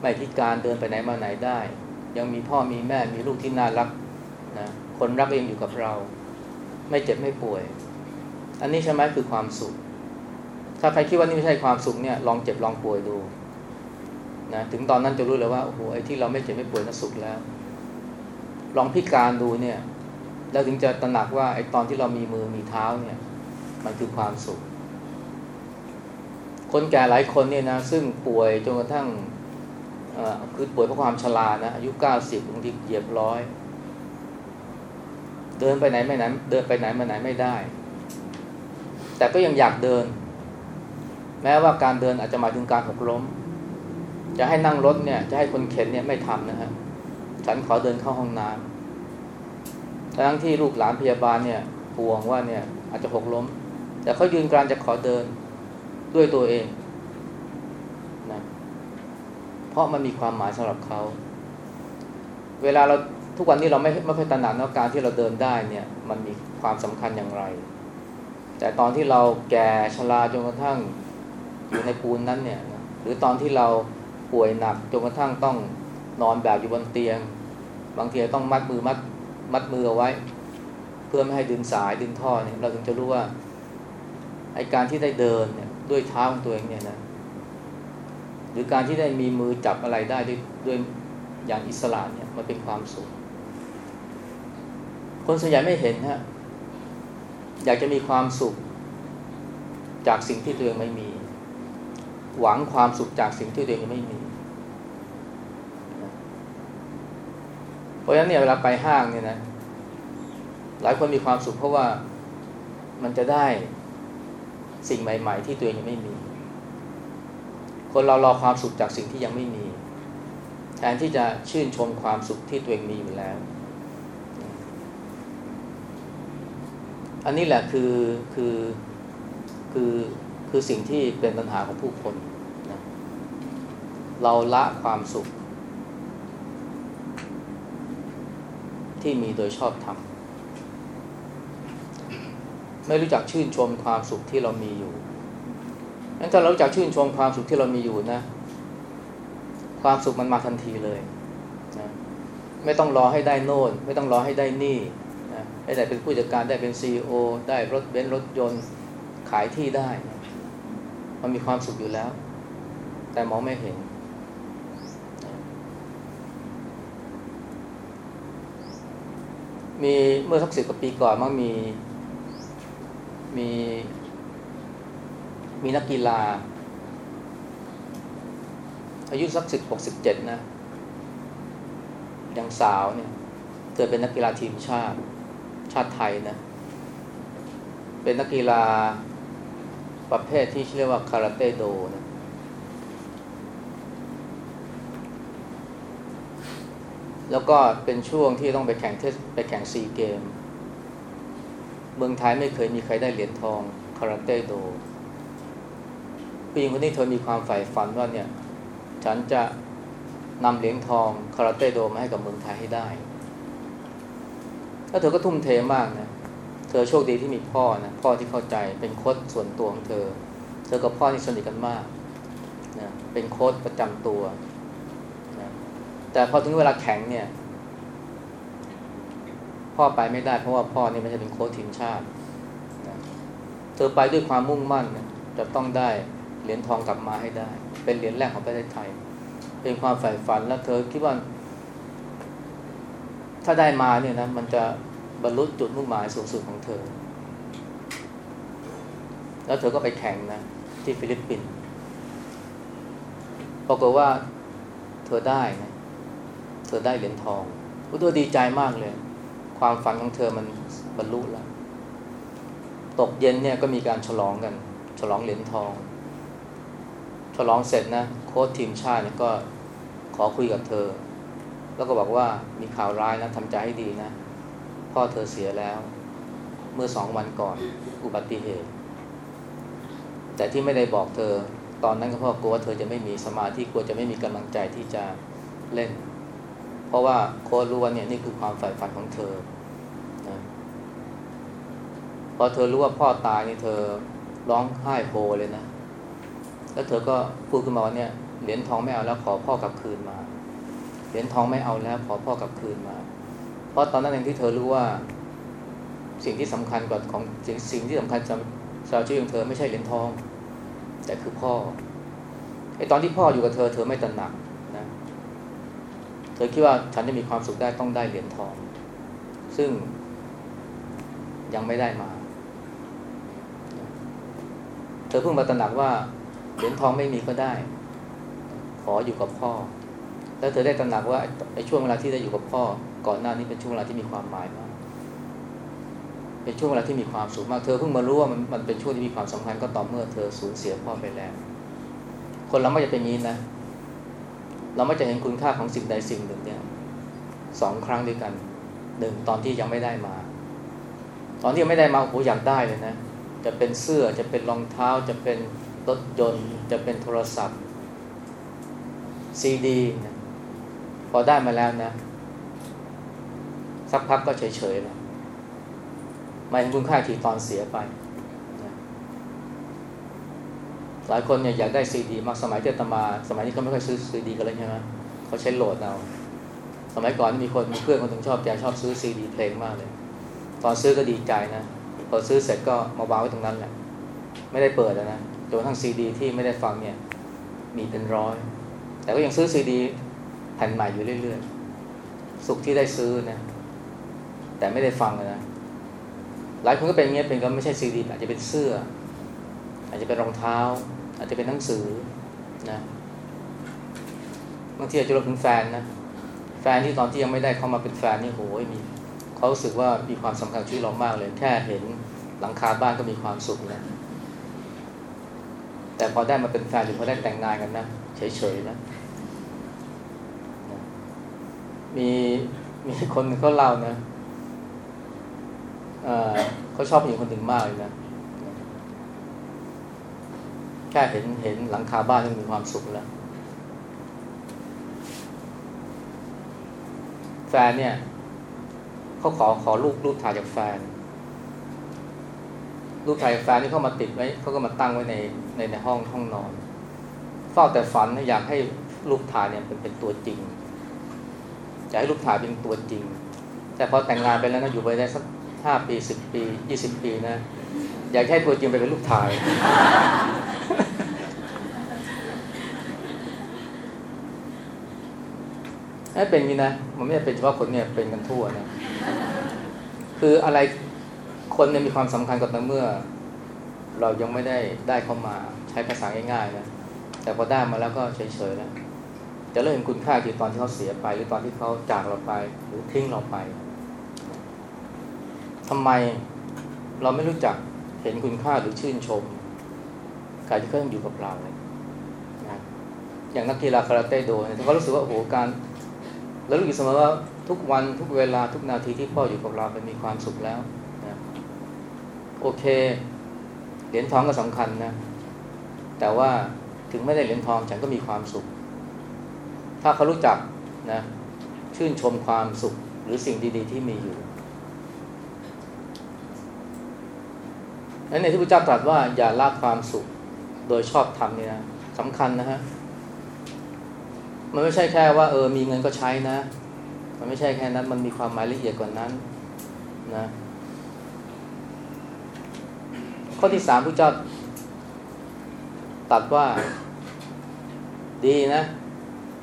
Speaker 1: ไม่พิการเดินไปไหนมาไหนได้ ยังมีพ่อมีแม่มีลูกที่น่ารักนะคนรักเองอยู่กับเรา ไม่เจ็บไม่ป่วย อันนี้ใช่ไหมคือความสุข ถ้าใครคิดว่านี่ไม่ใช่ความสุขเนี่ยลองเจ็บลองป่วยดูนะถึงตอนนั้นจะรู้เลยว่าโอ้โหไอ้ที่เราไม่เจ็บไม่ป่วยน่ะสุขแล้ว ลองพิการดูเนี่ย แล้วถึงจะตระหนักว่าไอ้ตอนที่เรามีมือมีเท้าเนี่ย มันคือความสุข คนแก่หลายคนเนี่ยนะซึ่งป่วยจนกระทั่ง คือป่วยเพราะความชรานะอายุเก้าสิบบางทีเหยียบร้อยเดินไปไหนไม่ไหนเดินไปไหนมาไหนไม่ได้ แต่ก็ยังอยากเดิน แม้ว่าการเดินอาจจะหมายถึงการหกล้ม จะให้นั่งรถเนี่ย จะให้คนเข็นเนี่ยไม่ทำนะฮะฉันขอเดินเข้าห้องน้ำทั้งที่ลูกหลานพยาบาลเนี่ยห่วงว่าเนี่ยอาจจะหกล้ม แต่เขายืนกรานจะขอเดินด้วยตัวเองนะเพ ราะมันมีความหมายสำหรับเขา เวลาเราทุกวันนี้เราไม่ไม่ค่อยตระหนักว่าการที่เราเดินได้เนี่ย มันมีความสำคัญอย่างไร แต่ตอนที่เราแก่ชราจนกระทั่งอยู่ในปูนนั้นเนี่ย หรือตอนที่เราป่วยหนักจนกระทั่งต้องนอนแบบอยู่บนเตียง บางทีต้องมัดมือมัดมัดมือเอาไว้ เพื่อไม่ให้ดึงสายดึงท่อเนี่ยเราถึงจะรู้ว่าไอการที่ได้เดินเนี่ยด้วยเท้าของตัวเองเนี่ยนะ หรือการที่ได้มีมือจับอะไรได้ด้วยด้วยอย่างอิสระเนี่ยมันเป็นความสุข คนส่วนใหญ่ไม่เห็นฮะอยากจะมีความสุข จากสิ่งที่ตัวเองไม่มี หวังความสุขจากสิ่งที่ตัวเองไม่มี เพราะฉะนั้นเนี่ยเวลาไปห้างเนี่ยนะหลายคนมีความสุขเพราะว่ามันจะได้สิ่งใหม่ ๆ ที่ตัวเองยังไม่มี คนเรารอความสุขจากสิ่งที่ยังไม่มี แทนที่จะชื่นชมความสุขที่ตัวเองมีอยู่แล้ว อันนี้แหละคือคือคือคือสิ่งที่เป็นปัญหาของผู้คนนะเราละความสุข ที่มีโดยชอบทำไม่รู้จักชื่นชมความสุขที่เรามีอยู่ งั้นถ้าเรารู้จักชื่นชมความสุขที่เรามีอยู่นะ ความสุขมันมาทันทีเลยนะไม่ต้องรอให้ได้โน่น ไม่ต้องรอให้ได้นี่นะให้ได้เป็นผู้จัดการได้เป็นซีอได้รถเบนซ์รถยนต์ขายที่ได้นะมันมีความสุขอยู่แล้ว แต่มองไม่เห็น มีเมื่อสักสิบกว่าปีก่อนมันมีมี มีนักกีฬา อายุสักสิบหกสิบเจ็ดนะยังสาวเนี่ยเธอเป็นนักกีฬาทีมชาติ ชาติไทยนะ เป็นนักกีฬาประเภทที่เรียกว่าคาราเต้โดนะแล้วก็เป็นช่วงที่ต้องไปแข่งเทสไปแข่งซีเกม เมืองไทยไม่เคยมีใครได้เหรียญทองคาราเต้โด ผู้หญิงคนนี้เธอมีความใฝ่ฝันว่าเนี่ย ฉันจะนำเหรียญทองคาราเต้โดมาให้กับเมืองไทยให้ได้ แล้วเธอก็ทุ่มเทมากนะ เธอโชคดีที่มีพ่อนะ พ่อที่เข้าใจเป็นโค้ชส่วนตัวของเธอ เธอกับพ่อนี่สนิทกันมากนะเป็นโค้ชประจำตัวนะแต่พอถึงเวลาแข่งเนี่ย พ่อไปไม่ได้เพราะว่าพ่อนี่ไม่ใช่เป็นโค้ชทีมชาตินะเธอไปด้วยความมุ่งมั่นนะจะต้องได้ เหรียญทองกลับมาให้ได้ เป็นเหรียญแรกของประเทศไทย เป็นความใฝ่ฝันแล้วเธอคิดว่า ถ้าได้มาเนี่ยนะมันจะบรรลุจุดมุ่งหมายสูงสุดของเธอ แล้วเธอก็ไปแข่งนะที่ฟิลิปปินส์ปรากฏว่าเธอได้นะเธอได้เหรียญทองเธอดีใจมากเลย ความฝันของเธอมันบรรลุแล้ว ตกเย็นเนี่ยก็มีการฉลองกัน ฉลองเหรียญทอง ฉลองเสร็จนะโค้ชทีมชาติเนี่ยก็ขอคุยกับเธอ แล้วก็บอกว่ามีข่าวร้ายนะทำใจให้ดีนะ พ่อเธอเสียแล้ว เมื่อสองวันก่อนอุบัติเหตุ แต่ที่ไม่ได้บอกเธอ ตอนนั้นก็เพราะกลัวว่าเธอจะไม่มีสมาธิกลัวจะไม่มีกำลังใจที่จะเล่น เพราะว่าโค้ดรู้ว่าเนี่ยนี่คือความใฝ่ฝันของเธอนะพอเธอรู้ว่าพ่อตายนี่เธอร้องไห้โฮเลยนะ แล้วเธอก็พูดขึ้นมาว่าเนี่ยเหรียญทองไม่เอาแล้วขอพ่อกลับคืนมา เหรียญทองไม่เอาแล้วขอพ่อกลับคืนมา เพราะตอนนั้นเองที่เธอรู้ว่า สิ่งที่สำคัญกว่าของสิ่งสิ่งที่สำคัญสำหรับชีวิตของเธอไม่ใช่เหรียญทอง แต่คือพ่อไอตอนที่พ่ออยู่กับเธอเธอไม่ตระหนักนะเธอคิดว่าฉันจะมีความสุขได้ต้องได้เหรียญทอง ซึ่งยังไม่ได้มา เธอเพิ่งมาตระหนักว่า เหรียญทองไม่มีก็ได้ ขออยู่กับพ่อ แล้วเธอได้ตระหนักว่าไอ้ช่วงเวลาที่ได้อยู่กับพ่อ ก่อนหน้านี้เป็นช่วงเวลาที่มีความหมายมากเป็นช่วงเวลาที่มีความสุขมากเธอเพิ่งมารู้ว่ามันมันเป็นช่วงที่มีความสำคัญก็ต่อเมื่อเธอสูญเสียพ่อไปแล้ว คนเราไม่จะเป็นงี้นะ เราไม่จะเห็นคุณค่าของสิ่งใดสิ่งหนึ่งเนี่ยสองครั้งด้วยกันหนึ่งตอนที่ยังไม่ได้มา ตอนที่ยังไม่ได้มาโอ้โหอยากได้เลยนะ จะเป็นเสื้อจะเป็นรองเท้าจะเป็น รถยนต์จะเป็นโทรศัพท์ซีดีนะพอได้มาแล้วนะ สักพักก็เฉยๆแล้วไม่เห็นคุณค่าทีตอนเสียไปนะหลายคนเนี่ยอยากได้ซีดีมากสมัยเจตมา สมัยนี้เขาไม่ค่อยซื้อซีดีกันแล้วใช่ไหมเขาใช้โหลดเอาสมัยก่อนมีคนมีเพื่อนคนหนึ่งชอบแกชอบซื้อซีดีเพลงมากเลย ตอนซื้อก็ดีใจนะพอซื้อเสร็จก็มาวางไว้ตรงนั้นแหละไม่ได้เปิดนะ จนกระทั่งซีดีที่ไม่ได้ฟังเนี่ยมีเป็นร้อย แต่ก็ยังซื้อซีดีแผ่นใหม่อยู่เรื่อยๆ สุขที่ได้ซื้อนะ แต่ไม่ได้ฟังนะ หลายคนก็เป็นเงี้ยเป็นก็ไม่ใช่ซีดีอาจจะเป็นเสื้อ อาจจะเป็นรองเท้า อาจจะเป็นหนังสือนะบางทีอาจจะรวมถึงแฟนนะแฟนที่ตอนที่ยังไม่ได้เข้ามาเป็นแฟนนี่โหยมีเขารู้สึกว่ามีความสำคัญชีวิตเรามากเลย แค่เห็นหลังคาบ้านก็มีความสุขแล้ว แต่พอได้มาเป็นแฟนหรือพอได้แต่งงานกันนะเฉยๆนะ มีมีคนเขาเล่านะเขาชอบผู้หญิงคนหนึ่งมากเลยนะแค่เห็นเห็นหลังคาบ้านก็มีความสุขแล้ว แฟนเนี่ยเขาขอขอรูปรูปถ่ายจากแฟน รูปถ่ายแฟนนี่เขามาติดไว้เขาก็มาตั้งไว้ในในในห้องห้องนอนเฝ้าแต่ฝันอยากให้รูปถ่ายเนี่ยเป็นเป็นตัวจริงอยากให้รูปถ่ายเป็นตัวจริง แต่พอแต่งงานไปแล้วนะอยู่ไปได้สักห้าปีสิบปียี่สิบปีนะอยากให้ตัวจริงไปเป็นรูปถ่ายให้เป็นงี้นะ มันไม่ได้เป็นเฉพาะคนเนี่ยเป็นกันทั่วนะ คืออะไร คนเนี่ยมีความสำคัญกับเมื่อ เรายังไม่ได้ได้เข้ามาใช้ภาษาง่ายๆนะแต่พอได้มาแล้วก็เฉยๆแล้วจะเริ่มเห็นคุณค่าคือตอนที่เขาเสียไป หรือตอนที่เขาจากเราไป หรือทิ้งเราไปทำไมเราไม่รู้จักเห็นคุณค่าหรือชื่นชมการที่เขาอยู่กับเรานะอย่างนักกีฬาคาราเต้โดเนี่ยเขารู้สึกว่าโอ้โหการแล้วรู้อยู่เสมอว่าทุกวันทุกเวลาทุกนาทีที่พ่ออยู่กับเราเป็นมีความสุขแล้ว โอเค เหรียญทองก็สำคัญนะ แต่ว่าถึงไม่ได้เหรียญทองฉันก็มีความสุข ถ้าเขารู้จักนะชื่นชมความสุขหรือสิ่งดี ๆ ที่มีอยู่นั้นในที่พระเจ้าตรัสว่าอย่าละความสุขโดยชอบทำเนี่ยนะสำคัญนะฮะมันไม่ใช่แค่ว่าเออมีเงินก็ใช้นะ มันไม่ใช่แค่นั้น มันมีความหมายละเอียดกว่านั้นนะ ข้อที่สามพระเจ้าตัดว่าดีนะ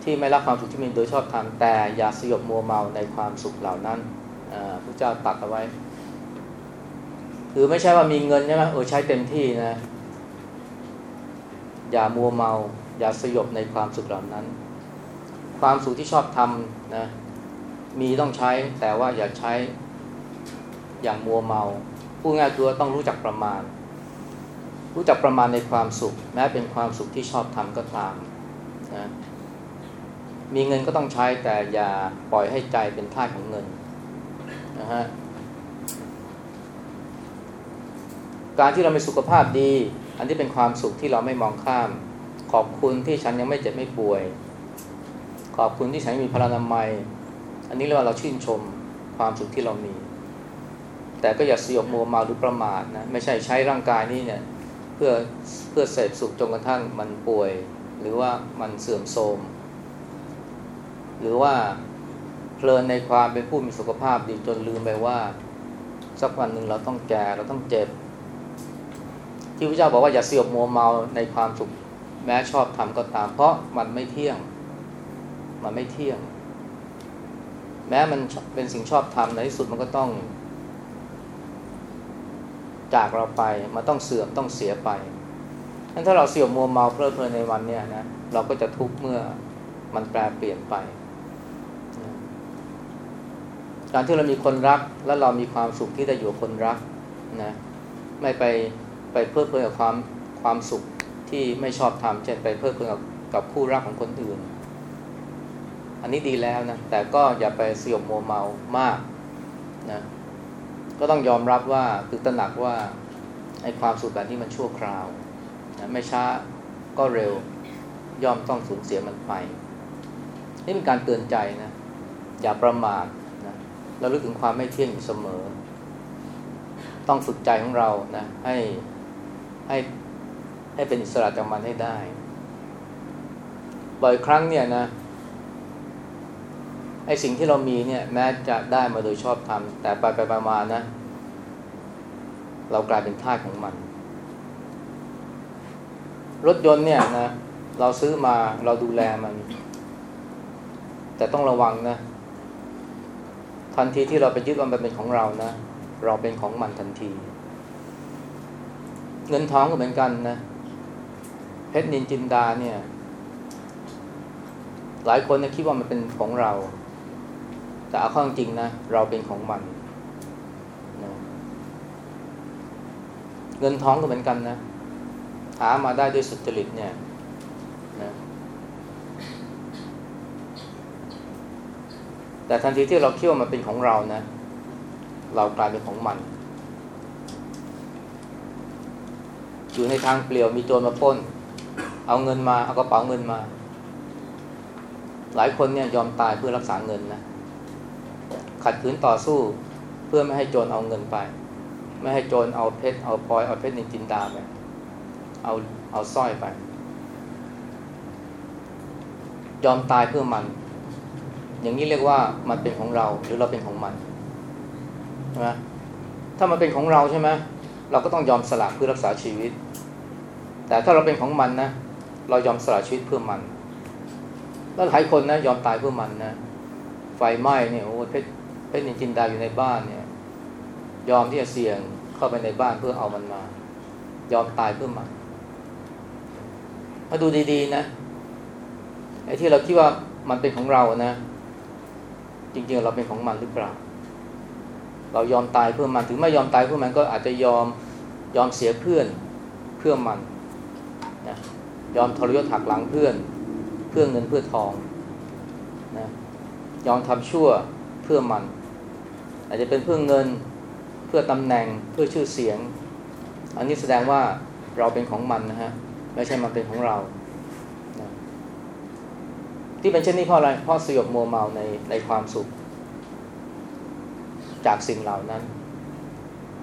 Speaker 1: ที่ไม่รักความสุขที่มีโดยชอบทำแต่อย่าสยบมัวเมาในความสุขเหล่านั้นพระเจ้าตัดเอาไว้ คือไม่ใช่ว่ามีเงินใช่ไหมเออใช้เต็มที่นะ อย่ามัวเมา อย่าสยบในความสุขเหล่านั้น ความสุขที่ชอบทำนะ มีต้องใช้แต่ว่าอย่าใช้อย่างมัวเมา พูดง่ายคือต้องรู้จักประมาณ รู้จักประมาณในความสุข แม้เป็นความสุขที่ชอบทำก็ตามนะมีเงินก็ต้องใช้แต่อย่าปล่อยให้ใจเป็นท่าของเงินนะฮะการที่เรามีสุขภาพดี อันที่เป็นความสุขที่เราไม่มองข้าม ขอบคุณที่ฉันยังไม่เจ็บไม่ป่วย ขอบคุณที่ฉันมีพลานามัย อันนี้เรียกว่าเราชื่นชมความสุขที่เรามี แต่ก็อย่าสยบมัวมาหรือประมาทนะไม่ใช่ใช้ร่างกายนี้เนี่ย เพื่อเพื่อเสพสุขจนกระทั่งมันป่วย หรือว่ามันเสื่อมโทรมหรือว่าเพลินในความเป็นผู้มีสุขภาพดีจนลืมไปว่าสักวันหนึ่งเราต้องแก่เราต้องเจ็บ ที่พระเจ้าบอกว่าอย่าเสียบมัวเมาในความสุขแม้ชอบทำก็ตาม เพราะมันไม่เที่ยง มันไม่เที่ยง แม้มันเป็นสิ่งชอบทำในที่สุดมันก็ต้อง จากเราไป มันต้องเสื่อมต้องเสียไปงั้นถ้าเราเสียบมัวเมาเพลิดเพลินในวันเนี้ยนะเราก็จะทุกข์เมื่อมันแปลเปลี่ยนไป การที่เรามีคนรักแล้วเรามีความสุขที่ได้อยู่กับคนรักนะไม่ไปไปเพลิดเพลินกับความความสุขที่ไม่ชอบทำเช่นไปเพลิดเพลินกับกับคู่รักของคนอื่น อันนี้ดีแล้วนะแต่ก็อย่าไปเสี่ยมมัวเมามากนะ ก็ต้องยอมรับว่าคือตระหนักว่าไอ้ความสุขแบบนี้มันชั่วคราวนะไม่ช้าก็เร็วยอมต้องสูญเสียมันไป นี่เป็นการเตือนใจนะ อย่าประมาทนะเราลึกถึงความไม่เที่ยงอยู่เสมอ ต้องฝึกใจของเรานะ ให้ให้ให้เป็นอิสระจากมันให้ได้ บ่อยครั้งเนี่ยนะ ไอสิ่งที่เรามีเนี่ย แม้จะได้มาโดยชอบทำแต่ไปไปมานะ เรากลายเป็นทาสของมัน รถยนต์เนี่ยนะ เราซื้อมาเราดูแลมัน แต่ต้องระวังนะ ทันทีที่เราไปยึดมันเป็นของเรานะ เราเป็นของมันทันที เงินทองก็เหมือนกันนะเพชรนินจินดาเนี่ย หลายคนนี่ยคิดว่ามันเป็นของเรา แต่เอาข้อจริงนะ เราเป็นของมันนะเงินท้องก็เหมือนกันนะ หามาได้ด้วยสุจริตเนี่ยนะแต่ทันทีที่เราเคิดว่ามันเป็นของเรานะ เรากลายเป็นของมัน อยู่ในทางเปลี่ยวมีโจรมาป้น เอาเงินมา เอากระเป๋าเงินมา หลายคนเนี่ยยอมตายเพื่อรักษาเงินนะ ขัดขืนต่อสู้ เพื่อไม่ให้โจรเอาเงินไป ไม่ให้โจรเอาเพชรเอาพลอยเอาเพชรในจินดาไปเอาเอาสร้อยไป ยอมตายเพื่อมัน อย่างนี้เรียกว่ามันเป็นของเราหรือเราเป็นของมันใช่ไหมถ้ามันเป็นของเราใช่ไหมเราก็ต้องยอมสละเพื่อรักษาชีวิต แต่ถ้าเราเป็นของมันนะ เรายอมสละชีวิตเพื่อมัน แล้วหลายคนนะยอมตายเพื่อมันนะไฟไหม้เนี่ยโอ้เพชร เพชรนินจินดาอยู่ในบ้านเนี่ย ยอมที่จะเสี่ยงเข้าไปในบ้านเพื่อเอามันมา ยอมตายเพื่อมันมาดูดีๆนะไอ้ที่เราคิดว่ามันเป็นของเรานะ จริงๆเราเป็นของมันหรือเปล่า เรายอมตายเพื่อมันถึงไม่ยอมตายเพื่อมันก็อาจจะยอมยอมเสียเพื่อนเพื่อมันนะยอมทรยศหักหลังเพื่อน เพื่อเงินเพื่อทองนะยอมทำชั่วเพื่อมัน อาจจะเป็นเพื่อเงินเพื่อตำแหน่งเพื่อชื่อเสียง อันนี้แสดงว่าเราเป็นของมันนะฮะไม่ใช่มันเป็นของเรานะที่เป็นเช่นนี้เพราะอะไรเพราะสยบมัวเมาในในความสุข จากสิ่งเหล่านั้น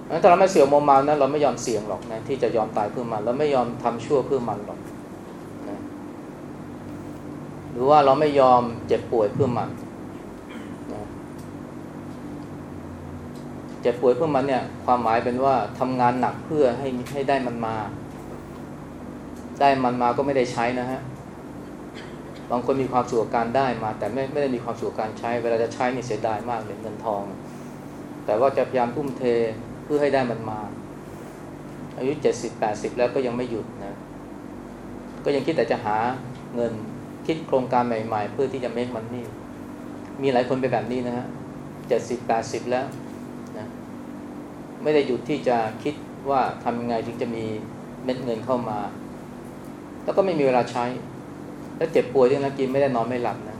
Speaker 1: งั้นถ้าเราไม่เสียงโมเมานะเราไม่ยอมเสี่ยงหรอกนะที่จะยอมตายเพื่อมันเราไม่ยอมทำชั่วเพื่อมันหรอกนะหรือว่าเราไม่ยอมเจ็บป่วยเพื่อมันนะ เจ็บป่วยเพื่อมันเนี่ย ความหมายเป็นว่าทำงานหนักเพื่อให้ให้ได้มันมา ได้มันมาก็ไม่ได้ใช้นะฮะบางคนมีความสุขการได้มา แต่ไม่ไม่ได้มีความสุขการใช้ เวลาจะใช้นี่เสียดายมากเลยเงินทอง แต่ว่าจะพยายามทุ่มเทเพื่อให้ได้มันมา อายุเจ็ดสิบแปดสิบแล้วก็ยังไม่หยุดนะ ก็ยังคิดแต่จะหาเงินคิดโครงการใหม่ ๆ เพื่อที่จะเมคมันนี่มีหลายคนเป็นแบบนี้นะฮะเจ็ดสิบแปดสิบแล้ว ไม่ได้หยุดที่จะคิดว่าทำยังไงถึงจะมีเม็ดเงินเข้ามา แล้วก็ไม่มีเวลาใช้ แล้วเจ็บป่วยด้วยนะกินไม่ได้นอนไม่หลับนะ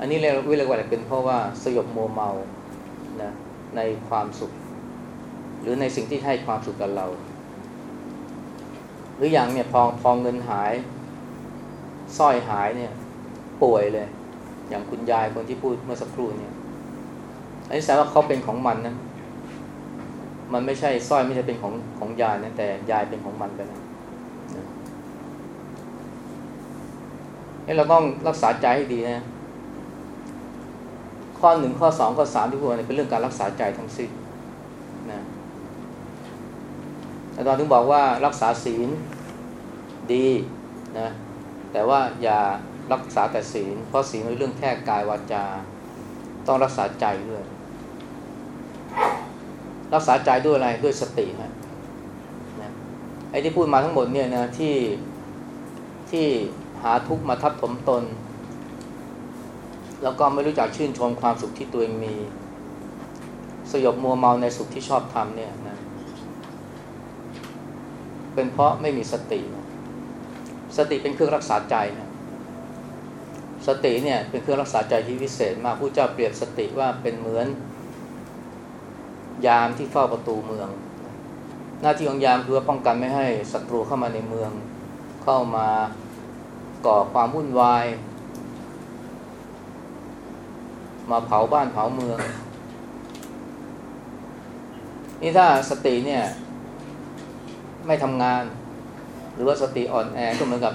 Speaker 1: อันนี้เรียกวิเรียกว่าอะไรเป็นเพราะว่าสยบโมเมานะในความสุข หรือในสิ่งที่ให้ความสุขกับเรา หรืออย่างเนี่ยพอพอเงินหายสร้อยหายเนี่ย ป่วยเลย อย่างคุณยายคนที่พูดเมื่อสักครู่เนี่ยอันนี้แสดงว่าเขาเป็นของมันนะ มันไม่ใช่สร้อยไม่ใช่เป็นของของยายนะแต่ยายเป็นของมันไปแล้วเราต้องรักษาใจให้ดีนะข้อหนึ่งข้อสองข้อสามที่พูดมาเป็นเรื่องการรักษาใจทั้งสิ้นนะอาจารย์ถึงบอกว่ารักษาศีลดีนะแต่ว่าอย่ารักษาแต่ศีล เพราะศีลเป็นเรื่องแค่กายวาจา ต้องรักษาใจด้วย รักษาใจด้วยอะไรด้วยสติฮะนะไอ้ที่พูดมาทั้งหมดเนี่ยนะที่ที่หาทุกข์มาทับถมตน แล้วก็ไม่รู้จักชื่นชมความสุขที่ตัวเองมี สยบมัวเมาในสุขที่ชอบทำเนี่ยนะเป็นเพราะไม่มีสติสติเป็นเครื่องรักษาใจนะสติเนี่ยเป็นเครื่องรักษาใจที่วิเศษมากผู้เจ้าเปรียบสติว่าเป็นเหมือน ยามที่เฝ้าประตูเมือง หน้าที่ของยามคือว่าป้องกันไม่ให้ศัตรูเข้ามาในเมือง เข้ามาก่อความวุ่นวาย มาเผาบ้านเผาเมือง นี่ถ้าสติเนี่ย ไม่ทำงาน หรือว่าสติอ่อนแอก็เหมือนกับ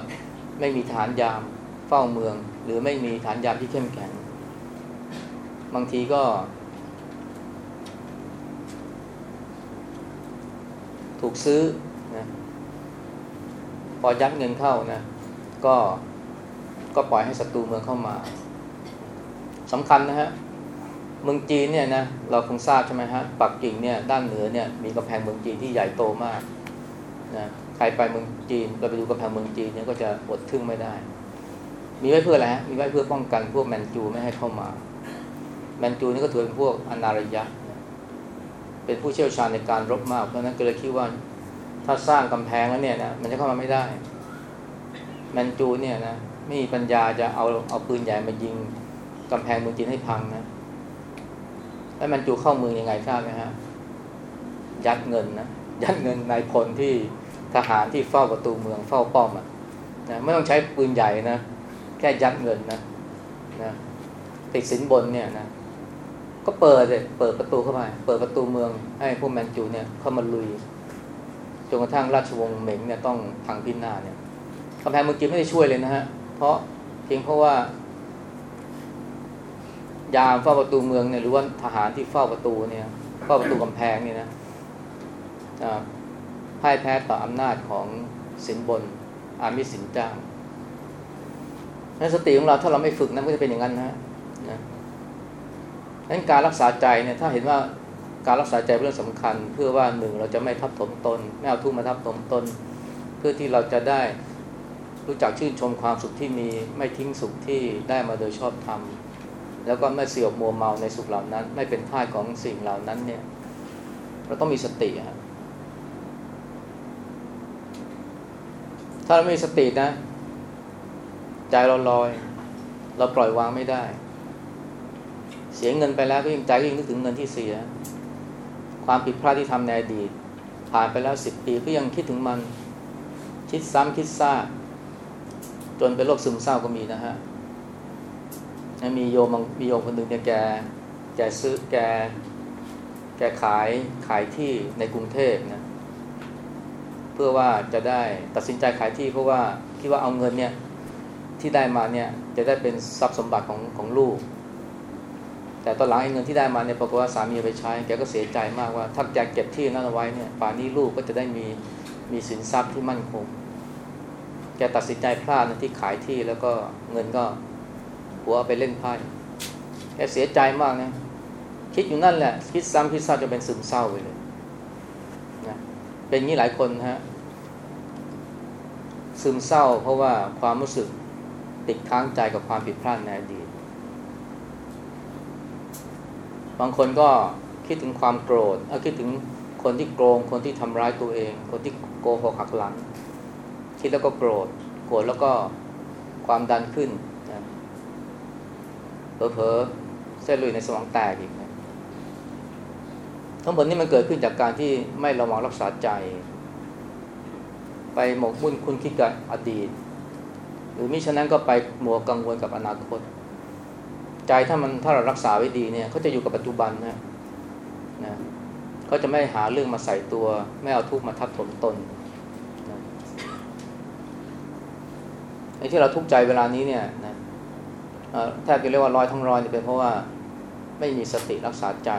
Speaker 1: ไม่มีฐานยามเฝ้าเมือง หรือไม่มีฐานยามที่เข้มแข็ง บางทีก็ ถูกซื้อนะพอยัดเงินเข้านะก็ก็ปล่อยให้ศัตรูเมืองเข้ามาสำคัญนะฮะเมืองจีนเนี่ยนะเราคงทราบใช่ไหมฮะปักกิ่งเนี่ยด้านเหนือเนี่ยมีกำแพงเมืองจีนที่ใหญ่โตมากนะใครไปเมืองจีนเราไปดูกำแพงเมืองจีนเนี่ยก็จะอดทึ่งไม่ได้ มีไว้เพื่ออะไรฮะมีไว้เพื่อป้องกันพวกแมนจูไม่ให้เข้ามา แมนจูนี่ก็ถือเป็นพวกอนารยะ เป็นผู้เชี่ยวชาญในการรบมาก เพราะนั้นก็เลยคิดว่า ถ้าสร้างกำแพงแล้วเนี่ยนะมันจะเข้ามาไม่ได้แมนจูเนี่ยนะไม่มีปัญญาจะเอาเอาปืนใหญ่มายิงกำแพงเมืองจีนให้พังนะแล้วแมนจูเข้าเมืองยังไงทราบไหมฮะยัดเงินนะยัดเงินนายพลที่ทหารที่เฝ้าประตูเมืองเฝ้าป้อมอะนะไม่ต้องใช้ปืนใหญ่นะแค่ยัดเงินนะนะติดสินบนเนี่ยนะ ก็เปิดเลยเปิดประตูเข้าไปเปิดประตูเมืองให้พวกแมนจูเนี่ยเข้ามาลุยจนกระทั่งราชวงศ์เหม็งเนี่ยต้องพังพินาศเนี่ยกำแพงเมืองจีนไม่ได้ช่วยเลยนะฮะ เพราะเพียงเพราะว่า ยามเฝ้าประตูเมืองเนี่ยหรือว่าทหารที่เฝ้าประตูเนี่ยเฝ้าประตูกำแพงเนี่ยนะพ่ายแพ้ต่ออำนาจของสินบน อามิสินจ้างนั้นสติของเราถ้าเราไม่ฝึกนั้นก็จะเป็นอย่างนั้นนะนะ นั้นการรักษาใจเนี่ยถ้าเห็นว่าการรักษาใจเป็นเรื่องสำคัญ เพื่อว่าหนึ่งเราจะไม่ทับถมตน ไม่เอาทุกข์มาทับถมตน เพื่อที่เราจะได้รู้จักชื่นชมความสุขที่มีไม่ทิ้งสุขที่ได้มาโดยชอบธรรมแล้วก็ไม่เสียบมัวเมาในสุขเหล่านั้น ไม่เป็นท่าของสิ่งเหล่านั้นเนี่ยเราต้องมีสติครับถ้าเราไม่มีสตินะ ใจเราลอย เราปล่อยวางไม่ได้ เสียเงินไปแล้วก็ยังใจก็ยังนึกถึงเงินที่เสีย ความผิดพลาดที่ทำในอดีต ผ่านไปแล้วสิบปีก็ยังคิดถึงมัน คิดซ้ำคิดซากจนเป็นโรคซึมเศร้าก็มีนะฮะมีโยมมีโยมคนหนึ่งเนี่ยแกแกซื้อแกแกขายขายที่ในกรุงเทพนะเพื่อว่าจะได้ตัดสินใจขายที่เพราะว่าคิดว่าเอาเงินเนี่ยที่ได้มาเนี่ยจะได้เป็นทรัพย์สมบัติของของลูก แต่ตอนหลังไอ้เงินที่ได้มาเนี่ยปรากฏว่าสามีไปใช้ แกก็เสียใจมากว่า ถ้าแกเก็บที่นั้นเอาไว้เนี่ยป่านนี้ลูกก็จะได้มีมีสินทรัพย์ที่มั่นคง แกตัดสินใจพลาดนะที่ขายที่แล้วก็เงินก็หัวไปเล่นไพ่แกเสียใจมากนะคิดอยู่นั่นแหละ คิดซ้ำคิดซ้ำจะเป็นซึมเศร้าไปเลยนะเป็นงี้หลายคนฮะซึมเศร้าเพราะว่าความรู้สึกติดค้างใจกับความผิดพลาดในอดีต บางคนก็คิดถึงความโกรธเอาคิดถึงคนที่โกง คนที่ทำร้ายตัวเอง คนที่โกหกหักหลัง คิดแล้วก็โกรธ โกรธแล้วก็ความดันขึ้นเผลอเส้นเลือดในสมองแตกอีกนะทั้งหมดนี้มันเกิดขึ้นจากการที่ไม่ระวังรักษาใจ ไปหมกมุ่นคุณคิดกับอดีต หรือมิฉะนั้นก็ไปมัวกังวลกับอนาคต ใจถ้ามันถ้าเรารักษาไว้ดีเนี่ยเขาจะอยู่กับปัจจุบันนะนะเขาจะไม่หาเรื่องมาใส่ตัว ไม่เอาทุกข์มาทับถมตนนะไอ้ที่เราทุกข์ใจเวลานี้เนี่ยนะแทบจะเรียกว่าร้อยทั้งร้อยนี่เป็นเพราะว่าไม่มีสติรักษาใจ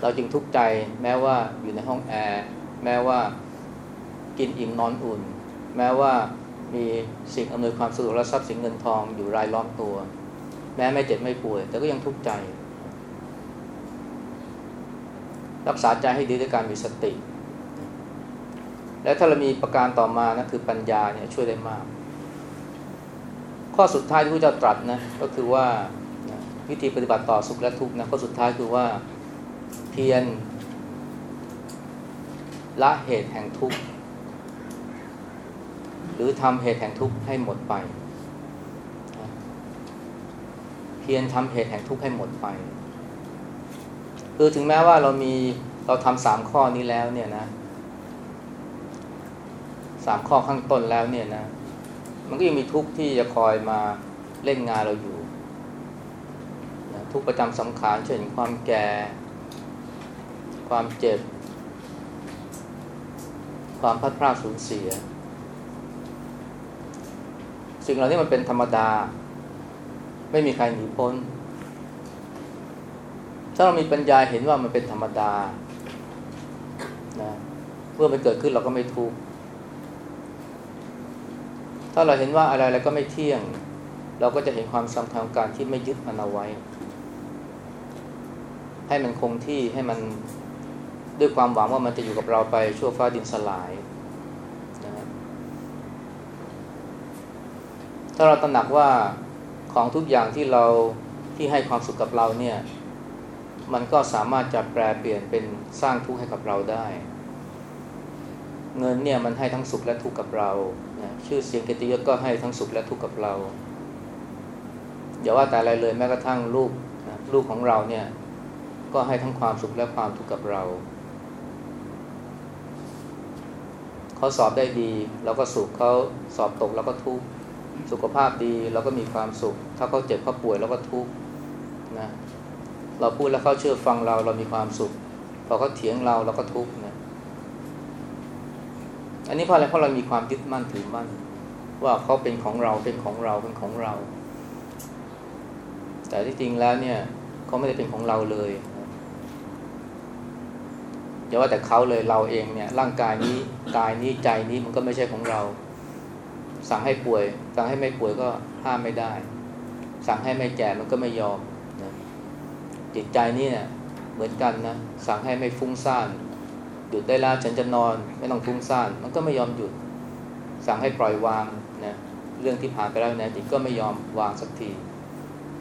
Speaker 1: เราจึงทุกข์ใจแม้ว่าอยู่ในห้องแอร์แม้ว่ากินอิ่มนอนอุ่น แม้ว่ามีสิ่งอำนวยความสะดวกและทรัพย์สินเงินทองอยู่รายล้อมตัว แม้ไม่เจ็บไม่ป่วย แต่ก็ยังทุกข์ใจ รักษาใจให้ดีด้วยการมีสติ และถ้าเรามีประการต่อมานะคือปัญญาเนี่ยช่วยได้มาก ข้อสุดท้ายที่พระเจ้าตรัสนะก็คือว่าวิธีปฏิบัติต่อสุขและทุกข์นะข้อสุดท้ายคือว่าเพียรละเหตุแห่งทุกข์หรือทำเหตุแห่งทุกข์ให้หมดไป เพียรทำเหตุแห่งทุกข์ให้หมดไป คือถึงแม้ว่าเรามีเราทำสามข้อนี้แล้วเนี่ยนะสามข้อข้างต้นแล้วเนี่ยนะ มันก็ยังมีทุกข์ที่จะคอยมาเล่นงานเราอยู่นะทุกประจำสังขารเช่นความแก่ ความเจ็บ ความพัดพลาดสูญเสีย สิ่งเหล่านี้มันเป็นธรรมดา ไม่มีใครหนีพ้น ถ้าเรามีปัญญาเห็นว่ามันเป็นธรรมดานะเมื่อมันเกิดขึ้นเราก็ไม่ทุกข์ถ้าเราเห็นว่าอะไรอะไรก็ไม่เที่ยง เราก็จะเห็นความสำคัญของการที่ไม่ยึดมันเอาไว้ ให้มันคงที่ให้มันด้วยความหวังว่ามันจะอยู่กับเราไปชั่วฟ้าดินสลายนะถ้าเราตระหนักว่า ของทุกอย่างที่เราที่ให้ความสุขกับเราเนี่ยมันก็สามารถจะแปลเปลี่ยนเป็นสร้างทุกข์ให้กับเราได้ เงินเนี่ยมันให้ทั้งสุขและทุกข์กับเราชื่อเสียงเกียรติยศก็ให้ทั้งสุขและทุกข์กับเราอย่าว่าแต่อะไรเลยแม้กระทั่งลูกลูกของเราเนี่ยก็ให้ทั้งความสุขและความทุกข์กับเราเขาสอบได้ดีเราก็สุขเขาสอบตกเราก็ทุกข์ สุขภาพดีเราก็มีความสุข ถ้าเขาเจ็บเขาป่วยเราก็ทุกข์นะเราพูดแล้วเขาเชื่อฟังเราเรามีความสุข พอเขาเถียงเราเราก็ทุกข์นะอันนี้เพราะอะไรเพราะเรามีความยึดมั่นถือมั่น ว่าเขาเป็นของเราเป็นของเราเป็นของเรา แต่ที่จริงแล้วเนี่ยเขาไม่ได้เป็นของเราเลยอย่าว่าแต่เขาเลยเราเองเนี่ยร่างกายนี้กายนี้ใจนี้มันก็ไม่ใช่ของเรา สั่งให้ป่วย สั่งให้ไม่ป่วยก็ห้ามไม่ได้ สั่งให้ไม่แก่มันก็ไม่ยอมนะจิตใจนี่เนี่ยเหมือนกันนะสั่งให้ไม่ฟุ้งซ่านหยุดได้แล้วฉันจะนอน ไม่ต้องฟุ้งซ่านมันก็ไม่ยอมหยุด สั่งให้ปล่อยวางนะเรื่องที่ผ่านไปแล้วนะจิตก็ไม่ยอมวางสักที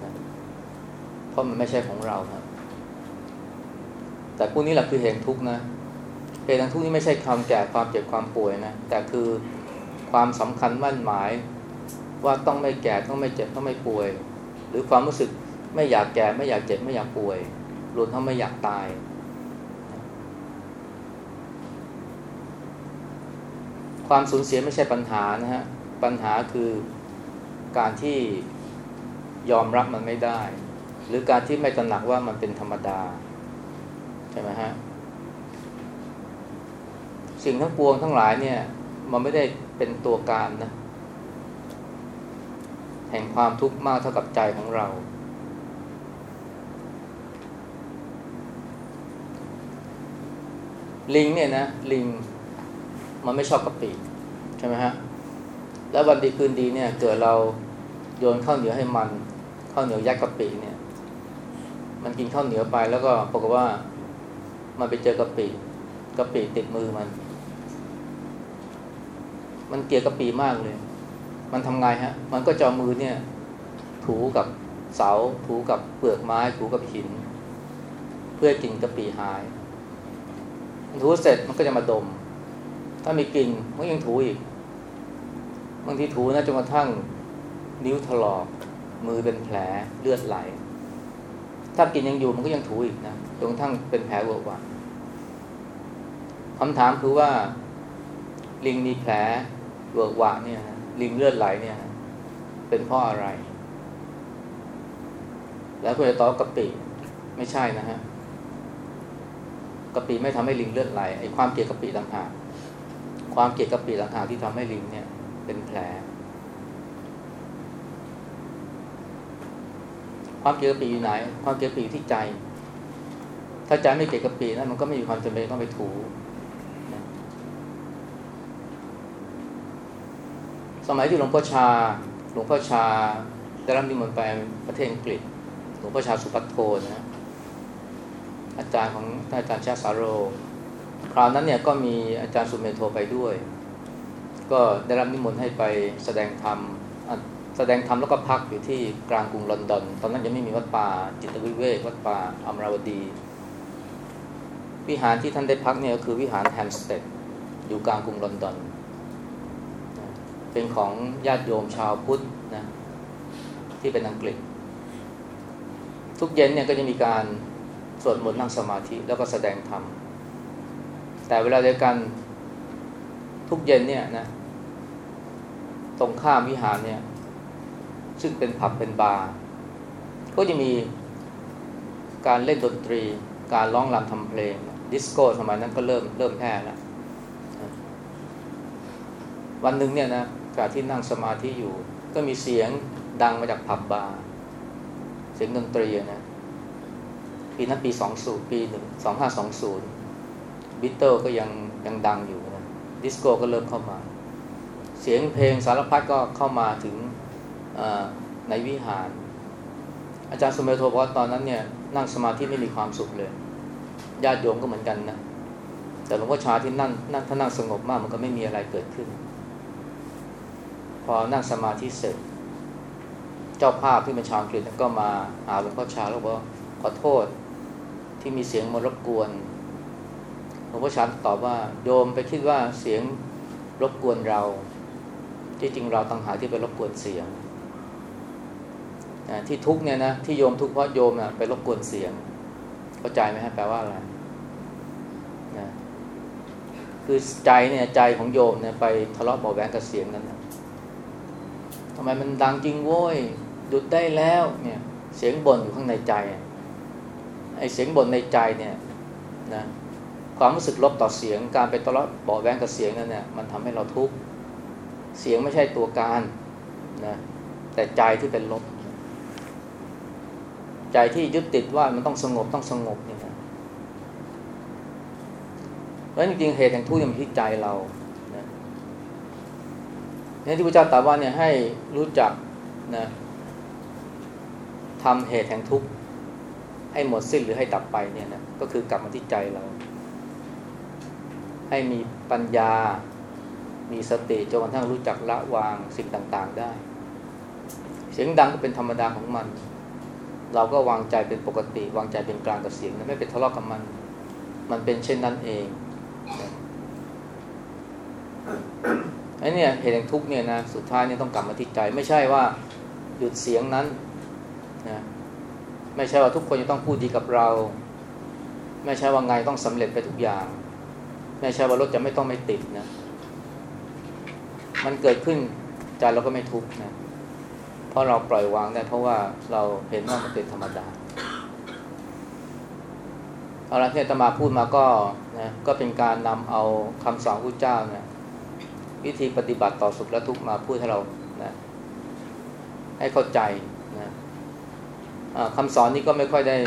Speaker 1: นะเพราะมันไม่ใช่ของเราครับแต่พวกนี้แหละคือเหตุทุกข์นะเหตุทุกข์นี้ไม่ใช่ความแก่ความเจ็บความป่วยนะแต่คือ ความสำคัญมั่นหมาย ว่าต้องไม่แก่ต้องไม่เจ็บต้องไม่ป่วย หรือความรู้สึกไม่อยากแก่ไม่อยากเจ็บไม่อยากป่วยรวมทั้งไม่อยากตาย ความสูญเสียไม่ใช่ปัญหานะฮะปัญหาคือการที่ยอมรับมันไม่ได้ หรือการที่ไม่ตระหนักว่ามันเป็นธรรมดาใช่ไหมฮะสิ่งทั้งปวงทั้งหลายเนี่ย มันไม่ได้ เป็นตัวการนะ แห่งความทุกข์มากเท่ากับใจของเรา ลิงเนี่ยนะ ลิงมันไม่ชอบกะปิใช่ไหมฮะ แล้ววันดีคืนดีเนี่ย เกิดเราโยนข้าวเหนียวให้มันข้าวเหนียวยัดกะปิเนี่ย มันกินข้าวเหนียวไปแล้วก็ปรากฏว่า มันไปเจอกะปิกะปิติดมือมัน มันเกลียดกระปิมากเลย มันทำไงฮะ มันก็จะมือเนี่ย ถูกับเสา ถูกับเปลือกไม้ ถูกับหิน เพื่อกินกระปิหาย ถูเสร็จมันก็จะมาดม ถ้ามีกลิ่นมันยังถูอีก บางทีถูนะจนกระทั่งนิ้วถลอก มือเป็นแผลเลือดไหล ถ้ากินยังอยู่มันก็ยังถูอีกนะจนกระทั่งเป็นแผลเวอะวะคำถามคือว่าลิงมีแผล เวอะหวะเนี่ยลิงเลือดไหลเนี่ย เป็นเพราะอะไร แล้วคุณจะตอบกะปิไม่ใช่นะฮะกะปิไม่ทำให้ลิงเลือดไหลไอ้ความเกลียดกะปิต่างหากความเกลียดกะปิต่างหากที่ทำให้ลิงเนี่ย เป็นแผล ความเกลียดกะปิอยู่ไหน ความเกลียดกะปิอยู่ที่ใจ ถ้าใจไม่เกลียดกะปินั้นมันก็ไม่มีความจำเป็นต้องไปถู สมัยที่หลวงพ่อชา หลวงพ่อชาได้รับนิมนต์ไปประเทศอังกฤษ หลวงพ่อชาสุพัทโทนะอาจารย์ของท่านอาจารย์ชาสาโร คราวนั้นเนี่ยก็มีอาจารย์สุเมโทไปด้วย ก็ได้รับนิมนต์ให้ไปแสดงธรรมแสดงธรรมแล้วก็พักอยู่ที่กลางกรุงลอนดอน ตอนนั้นยังไม่มีวัดป่าจิตวิเวกวัดป่าอมราวดี วิหารที่ท่านได้พักเนี่ยก็คือวิหารแฮมสเตดอยู่กลางกรุงลอนดอน เป็นของญาติโยมชาวพุทธนะที่เป็นอังกฤษ ทุกเย็นเนี่ยก็จะมีการสวดมนต์นั่งสมาธิแล้วก็แสดงธรรมแต่เวลาเดียวกันทุกเย็นเนี่ยนะตรงข้ามวิหารเนี่ย ซึ่งเป็นผับเป็นบาร์ก็จะมีการเล่นดนตรี การร้องรำทำเพลง ดิสโก้สมัยนั้นก็เริ่มเริ่มแพร่แล้ววันหนึ่งเนี่ยนะ ขณะที่นั่งสมาธิอยู่ ก็มีเสียงดังมาจากผับบาร์เสียงดนตรีนะปีนั้นปีสองศูนย์ปีหนึ่งสองห้าสองศูนย์บิทเทิลก็ยังยังดังอยู่นะดิสโก้ก็เริ่มเข้ามา เสียงเพลงสารพัดก็เข้ามาถึงในวิหาร อาจารย์สมัยโทบอกว่าตอนนั้นเนี่ยนั่งสมาธิไม่มีความสุขเลยญาติโยมก็เหมือนกันนะแต่หลวงพ่อชาที่นั่งนั่งถ้านั่งสงบมากมันก็ไม่มีอะไรเกิดขึ้น พอนั่งสมาธิเสร็จ เจ้าภาพที่เป็นชาวอังกฤษก็มาหาหลวงพ่อชาแล้วบอกขอโทษที่มีเสียงมารบกวนหลวงพ่อชาตอบว่าโยมไปคิดว่าเสียงรบกวนเรา ที่จริงเราต่างหากที่ไปรบกวนเสียงที่ทุกเนี่ยนะที่โยมทุกเพราะโยมนะไปรบกวนเสียง เข้าใจไหมฮะแปลว่าอะไรนะคือใจเนี่ยใจของโยมเนี่ยไปทะเลาะเบาแหวงกับเสียงนั้นนะ ไมมันดังจริงโว้ยหยุดได้แล้วเนี่ยเสียงบ่นอยู่ข้างในใจไอ้เสียงบ่นในใจเนี่ยนะความรู้สึกลบต่อเสียงการไปตลอดบอแวงกับเสียงนั่นเนี่ยมันทำให้เราทุกข์เสียงไม่ใช่ตัวการนะแต่ใจที่เป็นลบ ใจที่ยึดติดว่ามันต้องสงบต้องสงบเนี่ยนะเพราะจริงๆเหตุแห่งทุกข์มันที่ใจเรา นี่ที่พระเจ้าตรัสว่าเนี่ยให้รู้จักนะทำเหตุแห่งทุกข์ให้หมดสิ้นหรือให้ดับไปเนี่ยนะก็คือกลับมาที่ใจเรา ให้มีปัญญา มีสติจนกระทั่งรู้จักละวางสิ่งต่างๆได้ เสียงดังก็เป็นธรรมดาของมัน เราก็วางใจเป็นปกติ วางใจเป็นกลางกับเสียงไม่เป็นทะเลาะกับมัน มันเป็นเช่นนั้นเอง ไอ้นี่เหตุแห่งทุกเนี่ยนะสุดท้ายเนี่ยต้องกลับมาที่ใจ ไม่ใช่ว่าหยุดเสียงนั้นนะไม่ใช่ว่าทุกคนจะต้องพูดดีกับเรา ไม่ใช่ว่าไงต้องสำเร็จไปทุกอย่าง ไม่ใช่ว่ารถจะไม่ต้องไม่ติดนะ มันเกิดขึ้นใจเราก็ไม่ทุกข์นะเพราะเราปล่อยวางได้เพราะว่าเราเห็นว่ามันเป็นธรรมดาเอาละที่ตมาพูดมาก็นะก็เป็นการนำเอาคำสอนพระเจ้าเนี่ย วิธีปฏิบัติต่อสุขและทุกข์มาพูดให้เรานะให้เข้าใจนะคำสอนนี้ก็ไม่ค่อยได้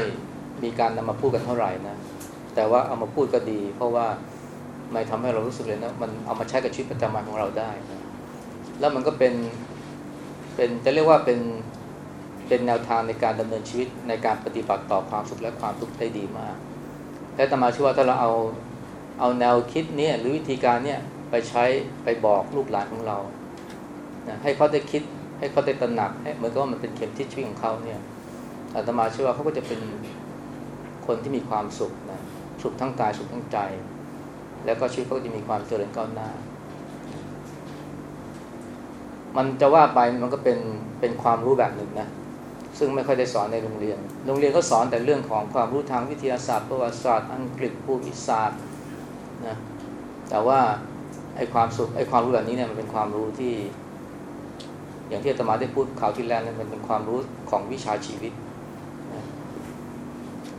Speaker 1: มีการนำมาพูดกันเท่าไหร่นะแต่ว่าเอามาพูดก็ดี เพราะว่าไม่ทำให้เรารู้สึกเลยนะมันเอามาใช้กับชีวิตประจำวันของเราได้นะแล้วมันก็เป็นเป็นจะเรียกว่าเป็นเป็นแนวทางในการดำเนินชีวิตในการปฏิบัติต่อความสุขและความทุกข์ได้ดีมาก และตมาเชื่อว่าถ้าเราเอาเอาแนวคิดเนี่ยหรือวิธีการเนี่ย ไปใช้ไปบอกลูกหลานของเรานะให้เขาได้คิดให้เขาได้ตระหนักให้เหมือนกับว่ามันเป็นเข็มทิศชีวิตของเขาเนี่ยอาตมาเชื่อว่าเขาก็จะเป็นคนที่มีความสุขนะสุขทั้งกายสุขทั้งใจ แล้วก็ชีวิตเขาจะมีความเจริญก้าวหน้า มันจะว่าไปมันก็เป็นเป็นความรู้แบบหนึ่งนะซึ่งไม่ค่อยได้สอนในโรงเรียน โรงเรียนก็สอนแต่เรื่องของความรู้ทางวิทยาศาสตร์ประวัติศาสตร์ อังกฤษภูมิศาสตร์นะแต่ว่า ไอ้ความสุขไอ้ความรู้แบบนี้เนี่ยมันเป็นความรู้ที่ อย่างที่อาตมาได้พูดข่าวที่แล้วนั้นมันเป็นความรู้ของวิชาชีวิต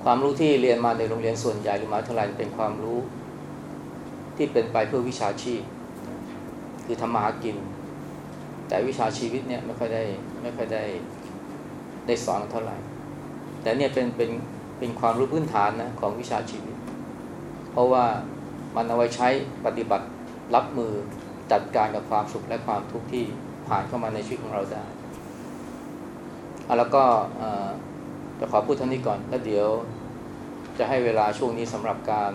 Speaker 1: ความรู้ที่เรียนมาในโรงเรียนส่วนใหญ่หรือมหาวิทยาลัยเป็นความรู้ ที่เป็นไปเพื่อวิชาชีพ คือทำมาหากิน แต่วิชาชีวิตเนี่ยไม่ค่อยได้ไม่ค่อยได้ได้สอนเท่าไหร่ แต่เนี่ยเป็นเป็นเป็นความรู้พื้นฐานนะของวิชาชีวิต เพราะว่ามันเอาไว้ใช้ปฏิบัติ รับมือจัดการกับความสุขและความทุกข์ที่ผ่านเข้ามาในชีวิตของเราได้เอาแล้วก็จะขอพูดเท่านี้ก่อน แล้วเดี๋ยวจะให้เวลาช่วงนี้สำหรับการ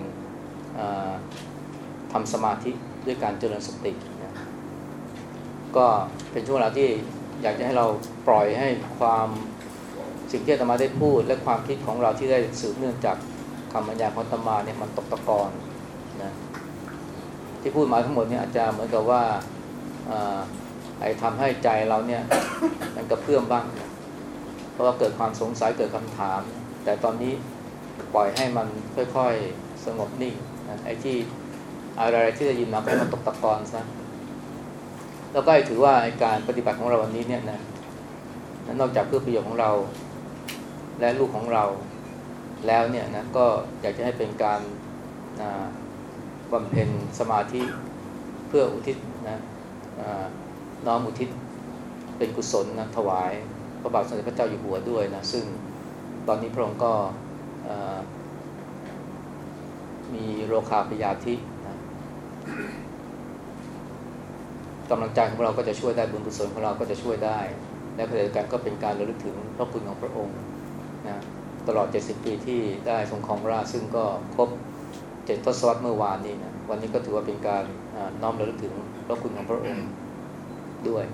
Speaker 1: ทำสมาธิด้วยการเจริญสตินะก็เป็นช่วงเวลาที่อยากจะให้เราปล่อยให้ความสิ่งที่อาตมาได้พูด และความคิดของเราที่ได้สืบเนื่องจากคำบรรยายของอาตมาเนี่ยมันตกตะกอนนะ ที่พูดมาทั้งหมดเนี่ยอาจจะเหมือนกับว่าอไอ้ทำให้ใจเราเนี่ยมันกระเพื่อมบ้าง เพราะว่าเกิดความสงสัยเกิดคำถาม แต่ตอนนี้ปล่อยให้มันค่อยๆสงบนิ่งนะไอ้ที่อะไรที่จะยินมาให้มันตกตะกอนซะแล้วก็ถือว่าไอ้การปฏิบัติของเราวันนี้เนี่ยนะนอกจากเพื่อประโยชน์ของเรา และลูกของเราแล้วเนี่ยนะก็อยากจะให้เป็นการนะ บำเพ็ญสมาธิเพื่ออุทิศนะน้อมอุทิศเป็นกุศลนะถวายพระบาทสมเด็จพระเจ้าอยู่หัวด้วยนะซึ่งตอนนี้พระองค์ก็มีโรคาพยาธินะกำลังใจของเราก็จะช่วยได้บุญกุศลของเราก็จะช่วยได้ และขณะเดียวกันก็เป็นการระลึกถึงพระคุณของพระองค์นะตลอด 70 ปีที่ได้ทรงครองราชซึ่งก็ครบ เจ็ดทศวรรษเมื่อวานนี้นะวันนี้ก็ถือว่าเป็นการน้อมระลึกถึงพระคุณของพระองค์ด้วย